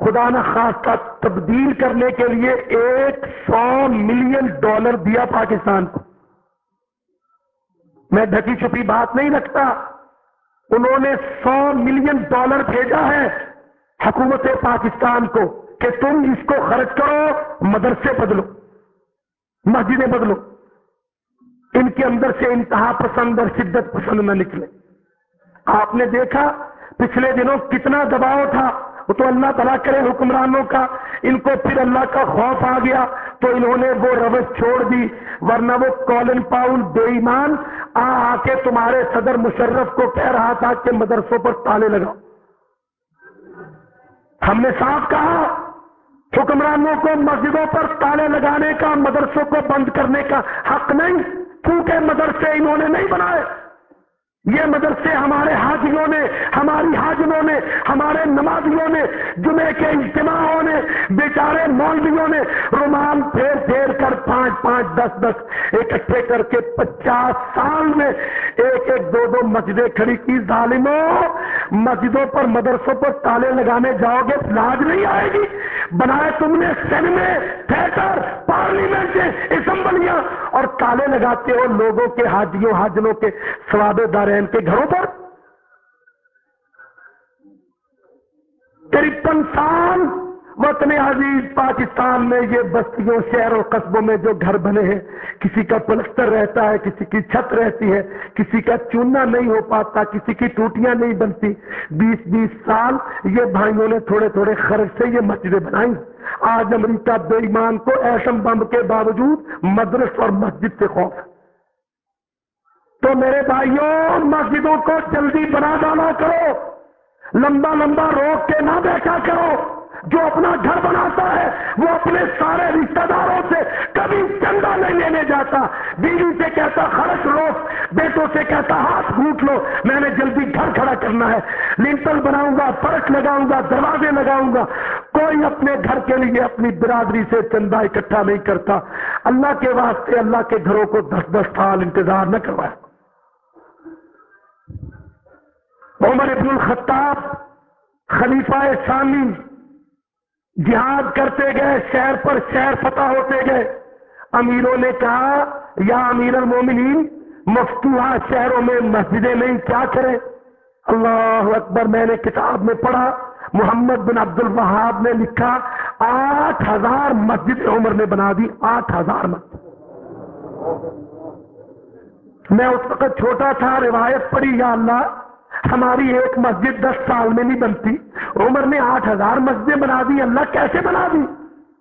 خدا نہ خاص تبدیل کرنے کے لیے ایک سو ملین ڈالر دیا پاکستان کو۔ میں ڈھکی چھپی بات نہیں رکھتا۔ انہوں نے سو ملین ڈالر بھیجا ہے حکومت پاکستان کو کہ تم اس کو خرچ کرو، مدرسے بدلو، مسجدیں بدلو۔ ان کے اندر سے انتہا پسند اور شدت پسند نہ نکلے۔ آپ نے دیکھا پچھلے دنوں کتنا دباؤ تھا۔ وہ تو اللہ تعالیٰ کرے حکمرانوں کا، ان کو پھر اللہ کا خوف آ گیا۔ تو انہوں نے وہ روش چھوڑ دی، ورنہ وہ کالن پاؤل بے ایمان آ آ کے تمہارے صدر مشرف کو کہہ رہا تھا کہ مدرسوں پر تالے لگاؤ۔ ہم نے صاف کہا، حکمرانوں کو مسجدوں پر تالے لگانے کا، مدرسوں کو بند کرنے کا حق نہیں، کیونکہ مدرسے انہوں نے نہیں بنائے۔ یہ مدرسے ہمارے حاجیوں نے، ہماری حاجموں نے، ہمارے نمازیوں نے، جمعے کے اجتماعوں نے، بیچارے مولویوں نے رومان پھیر پھیر کر پانچ پانچ دس دس اکٹھے کر کے پچاس سال میں ایک ایک دو دو مسجدیں کھڑی کی۔ ظالموں، مسجدوں پر مدرسوں پر تالے لگانے جاؤ گے، لاج نہیں آئے گی۔ بنائے تم نے سنیمے تھیٹر پارلیمنٹ اسمبلیاں اور تالے لگاتے ہو لوگوں کے حاجیوں، حاجلوں کے سواب دارین کے گھروں پر؟ ترپن سال وطن عزیز پاکستان میں یہ بستیوں شہروں قصبوں میں جو گھر بنے ہیں، کسی کا پلستر رہتا ہے، کسی کی چھت رہتی ہے، کسی کا چوننا نہیں ہو پاتا، کسی کی ٹوٹیاں نہیں بنتی۔ بیس بیس سال یہ بھائیوں نے تھوڑے تھوڑے خرچ سے یہ مسجدیں بنائی۔ آج امریکہ بے ایمان کو ایٹم بم کے باوجود مدرس اور مسجد سے خوف۔ تو میرے بھائیوں مسجدوں کو جلدی بنا ڈالا کرو۔ لمبا لمبا روک کے نہ بیٹھا کرو۔ جو اپنا گھر بناتا ہے، وہ اپنے سارے رشتہ داروں سے کبھی چندہ نہیں لینے جاتا۔ بیوی سے کہتا، خرچ لو، بیٹوں سے کہتا، ہاتھ گھوٹ لو، میں نے جلدی گھر کھڑا کرنا ہے۔ لنٹل بناؤں گا فرش لگاؤں گا، دروازے لگاؤں گا۔ کوئی اپنے گھر کے لیے اپنی برادری سے چندہ اکٹھا نہیں کرتا۔ اللہ کے واسطے اللہ کے گھروں کو دس دس سال انتظار نہ کروائے۔ عمر ابن الخطاب، خلیفہ ثانی جہاد کرتے گئے شہر پر شہر فتح ہوتے گئے۔ امیروں نے کہا، یا امیر المومنین، مفتوحہ شہروں میں مسجدیں نہیں، کیا کریں؟ اللہ اکبر، میں نے کتاب میں پڑھا، محمد بن عبد الوہاب نے لکھا، آٹھ ہزار مسجد عمر نے بنا دی، آٹھ ہزار مسجد۔ میں اس وقت چھوٹا تھا، روایت پڑھی، یا اللہ ہماری ایک مسجد دس سال میں نہیں بنتی۔ عمر نے آٹھ ہزار مسجدیں بنا دی، اللہ کیسے بنا دی؟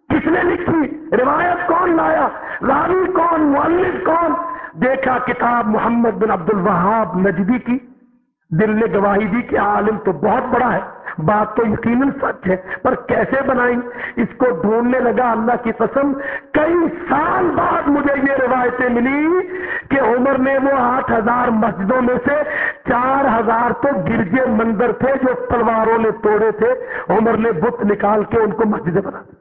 کس نے لکھی؟ روایت کون لایا؟ راوی کون؟ مولد کون؟ دیکھا کتاب محمد بن عبد الوہاب نجدی کی، دل نے گواہی دی کہ عالم تو بہت بڑا ہے۔ بات تو یقیناً سچ ہے، پر کیسے بنائی؟ اس کو ڈھونڈنے لگا اللہ کی قسم، کئی سال بعد مجھے یہ روایتیں ملی کہ عمر نے وہ آٹھ ہزار مسجدوں میں سے چار ہزار تو گرجے مندر تھے جو تلواروں نے توڑے تھے۔ عمر نے بت نکال کے ان کو مسجدیں بنا دی۔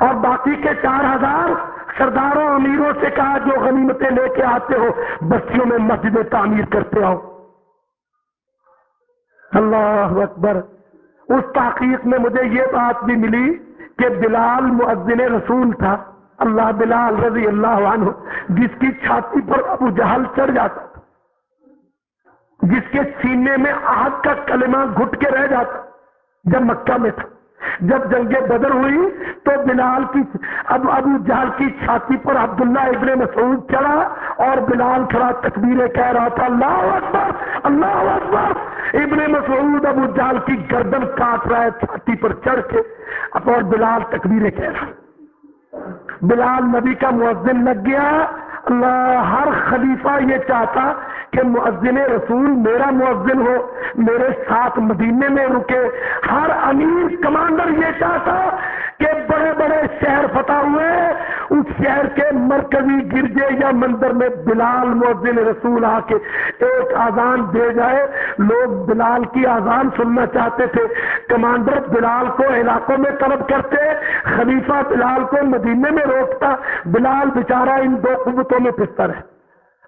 اور باقی کے چار ہزار سرداروں، امیروں سے کہا، جو غنیمتیں لے کے آتے ہو، بستیوں میں مسجدیں تعمیر کرتے آؤ۔ اللہ اکبر۔ اس تحقیق میں مجھے یہ بات بھی ملی کہ بلال مؤذن رسول تھا۔ اللہ بلال رضی اللہ عنہ، جس کی چھاتی پر ابو جہل چڑھ جاتا تھا۔ جس کے سینے میں آگ کا کلمہ گھٹ کے رہ جاتا۔ جب مکہ میں تھا۔ جب جنگ بدر ہوئی تو بلال کی اب ابو جہل کی چھاتی پر عبداللہ ابن مسعود چڑھا اور بلال کھڑا تکبیریں کہہ رہا تھا، اللہ اکبر اللہ اکبر۔ ابن مسعود ابو جہل کی گردن کاٹ رہا ہے، چھاتی پر چڑھ کے۔ اب اور بلال تکبیریں کہہ رہا بلال نبی کا مؤذن لگ گیا۔ اللہ، ہر خلیفہ یہ چاہتا کہ مؤذن رسول میرا مؤذن ہو، میرے ساتھ مدینے میں رکے۔ ہر امیر کمانڈر یہ چاہتا کہ بڑے بڑے شہر فتح ہوئے، اس شہر کے مرکزی گرجے یا مندر میں بلال مؤذن رسول آ کے ایک آزان دے جائے۔ لوگ بلال کی آزان سننا چاہتے تھے۔ کمانڈر بلال کو علاقوں میں طلب کرتے، خلیفہ بلال کو مدینے میں روکتا۔ بلال بیچارہ ان دو قوتوں میں پستا ہے۔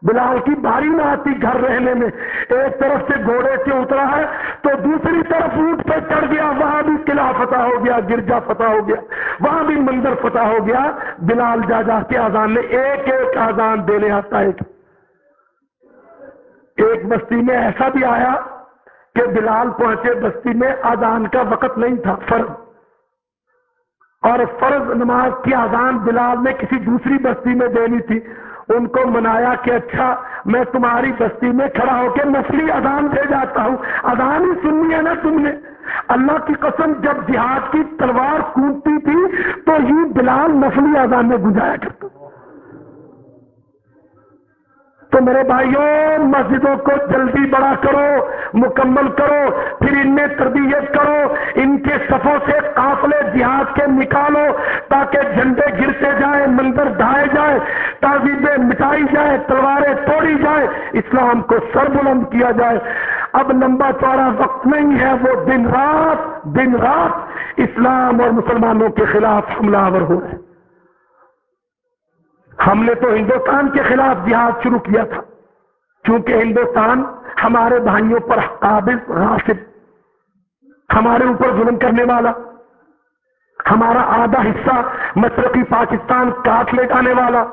بلال کی باری نہ آتی گھر رہنے میں۔ ایک طرف سے گھوڑے سے اترا ہے تو دوسری طرف اونٹ پہ چڑھ گیا، وہاں بھی قلعہ فتح ہو گیا، گرجا فتح ہو گیا، وہاں بھی مندر فتح ہو گیا۔ بلال جا جا کے آزان نے ایک ایک آزان دینے آتا ہے۔ ایک بستی میں ایسا بھی آیا کہ بلال پہنچے بستی میں آزان کا وقت نہیں تھا، فرض۔ اور فرض نماز کی آزان بلال نے کسی دوسری بستی میں دینی تھی۔ ان کو منایا کہ اچھا میں تمہاری بستی میں کھڑا ہو کے نسلی اذان دے جاتا ہوں۔ اذان ہی سننی ہے نا تم نے؟ اللہ کی قسم، جب جہاد کی تلوار کودتی تھی تو ہی بلال نسلی اذان میں گنجایا کرتا تو میرے بھائیوں مسجدوں کو جلدی بڑا کرو، مکمل کرو، پھر ان میں تربیت کرو، ان کے صفوں سے قافلے جہاد کے نکالو، تاکہ جھنڈے گرتے جائیں، مندر ڈھائے جائے تعزیبیں مٹائی جائے، تلواریں توڑی جائے اسلام کو سر بلند کیا جائے۔ اب لمبا چوڑا وقت نہیں ہے، وہ دن رات دن رات اسلام اور مسلمانوں کے خلاف حملہ آور ہو رہے ہم نے تو ہندوستان کے خلاف جہاد شروع کیا تھا۔ کیونکہ ہندوستان ہمارے بھائیوں پر قابل راسب ہمارے اوپر ظلم کرنے والا۔ ہمارا آدھا حصہ مشرقی پاکستان کاٹ لے جانے والا،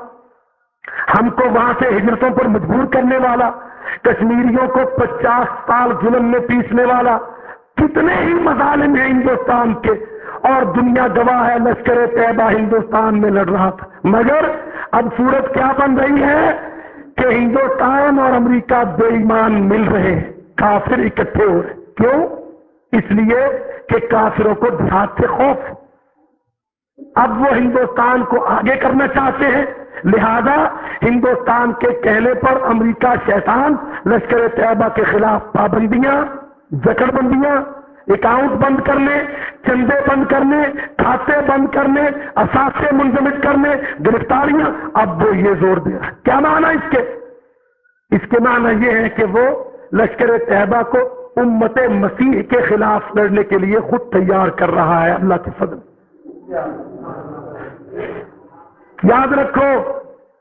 ہم کو وہاں سے ہجرتوں پر مجبور کرنے والا، کشمیریوں کو پچاس سال ظلم میں پیسنے والا، کتنے ہی مظالم ہیں ہندوستان کے، اور دنیا گواہ ہے لشکر طیبہ ہندوستان میں لڑ رہا تھا۔ مگر اب صورت کیا بن رہی ہے کہ ہندوستان اور امریکہ بے ایمان مل رہے ہیں، کافر اکٹھے ہو رہے کیوں؟ اس لیے کہ کافروں کو دیہات سے خوف۔ اب وہ ہندوستان کو آگے کرنا چاہتے ہیں۔ لہذا ہندوستان کے کہنے پر امریکہ شیطان، لشکر طیبہ کے خلاف پابندیاں، جکڑ بندیاں، اکاؤنٹ بند کرنے، چندے بند کرنے، کھاتے بند کرنے، اثاثے منظمت کرنے، گرفتاریاں۔ اب وہ یہ زور دے رہا ہے۔ کیا معنی اس کے؟ اس کے معنی یہ ہے کہ وہ لشکر طیبہ کو امت مسیح کے خلاف لڑنے کے لیے خود تیار کر رہا ہے۔ اللہ کے فضل۔ یاد رکھو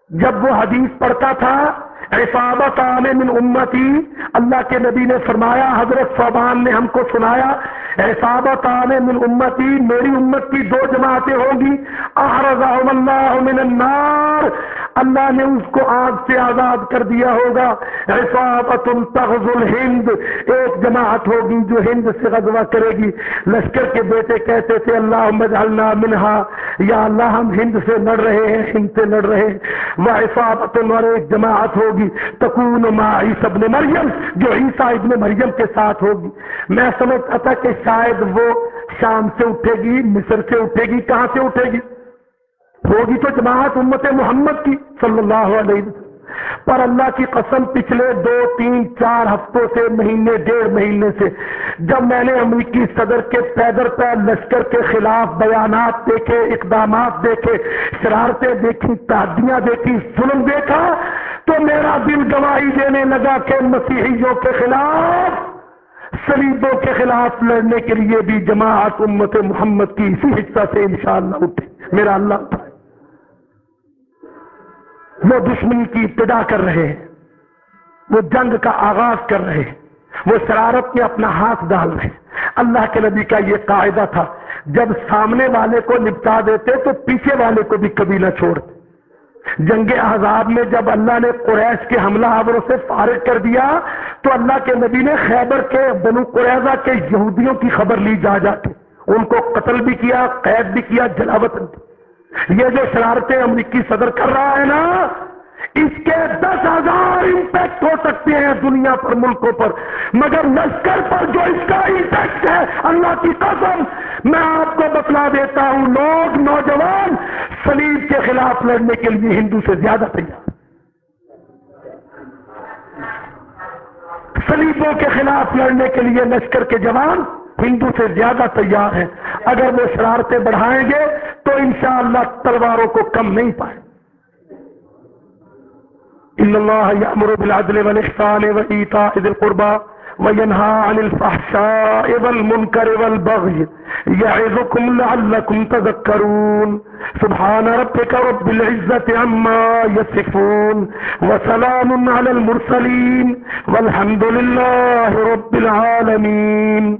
جب وہ حدیث پڑھتا تھا عصابت من امتی۔ اللہ کے نبی نے فرمایا، حضرت صوبان نے ہم کو سنایا عصابت من امتی، میری امت کی دو جماعتیں ہوں گی۔ اللہ من النار۔ اللہ نے اس کو آگ سے آزاد کر دیا ہوگا۔ عصابت تغز الہند۔ ایک جماعت ہوگی جو ہند سے غزوہ کرے گی۔ لشکر کے بیٹے کہتے تھے اللہ مجعلنا منہا۔ یا اللہ، ہم ہند سے لڑ رہے ہیں، ہند سے لڑ رہے ہیں۔ وہ اور ایک جماعت ہوگی۔ ہوگی، تکون ما عیسی ابن مریم جو عیسیٰ ابن مریم کے ساتھ ہوگی۔ میں سمجھتا تھا کہ شاید وہ شام سے اٹھے گی، مصر سے اٹھے گی، کہاں سے اٹھے گی؟ ہوگی تو جماعت امت محمد کی، صلی اللہ علیہ وسلم۔ پر اللہ کی قسم پچھلے دو، تین، چار ہفتوں سے، مہینے، ڈیڑھ مہینے سے، جب میں نے امریکی صدر کے پیدر پہ لشکر کے خلاف بیانات دیکھے، اقدامات دیکھے، شرارتیں دیکھی تعدیاں دیکھی، ظلم دیکھا تو میرا دل گواہی دینے لگا کہ مسیحیوں کے خلاف، سلیبوں کے خلاف لڑنے کے لیے بھی جماعت امت محمد کی اسی حصہ سے انشاءاللہ اٹھے۔ میرا اللہ اٹھائے۔ وہ دشمنی کی ابتدا کر رہے ہیں۔ وہ جنگ کا آغاز کر رہے ہیں۔ وہ شرارت میں اپنا ہاتھ ڈال رہے ہیں۔ اللہ کے نبی کا یہ قاعدہ تھا، جب سامنے والے کو نپٹا دیتے تو پیچھے والے کو بھی کبھی نہ چھوڑتے۔ جنگ احزاب میں جب اللہ نے قریش کے حملہ آوروں سے فارغ کر دیا، تو اللہ کے نبی نے خیبر کے بنو قریضہ کے یہودیوں کی خبر لی جا جا کے ان کو قتل بھی کیا، قید بھی کیا جلاوت بھی۔ یہ جو شرارتیں امریکی صدر کر رہا ہے نا اس کے دس ہزار امپیکٹ ہو سکتے ہیں دنیا پر ملکوں پر۔ مگر لشکر پر جو اس کا امپیکٹ ہے، اللہ کی قسم، میں آپ کو بتلا دیتا ہوں، لوگ، نوجوان سلیب کے خلاف لڑنے کے لیے ہندو سے زیادہ تیار۔ سلیبوں کے خلاف لڑنے کے لیے لشکر کے جوان ہندو سے زیادہ تیار ہیں۔ اگر وہ شرارتیں بڑھائیں گے تو انشاءاللہ تلواروں کو کم نہیں پائیں۔ إن الله يأمر بالعدل والإحسان وإيتاء ذي القربى وينهى عن الفحشاء والمنكر والبغي يعظكم لعلكم تذكرون. سبحان ربك رب العزة عما يصفون وسلام على المرسلين والحمد لله رب العالمين.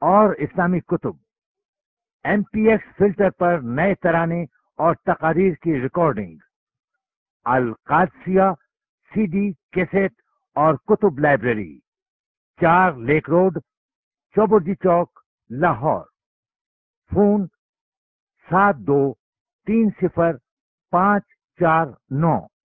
اور اسلامی کتب۔ ایم پی ایکس فلٹر پر نئے ترانے اور تقاریر کی ریکارڈنگ۔ القادسیہ سی ڈی کیسٹ اور کتب لائبریری۔ چار لیک روڈ چوبرجی چوک، لاہور۔ فون سات دو تین صفر پانچ چار نو۔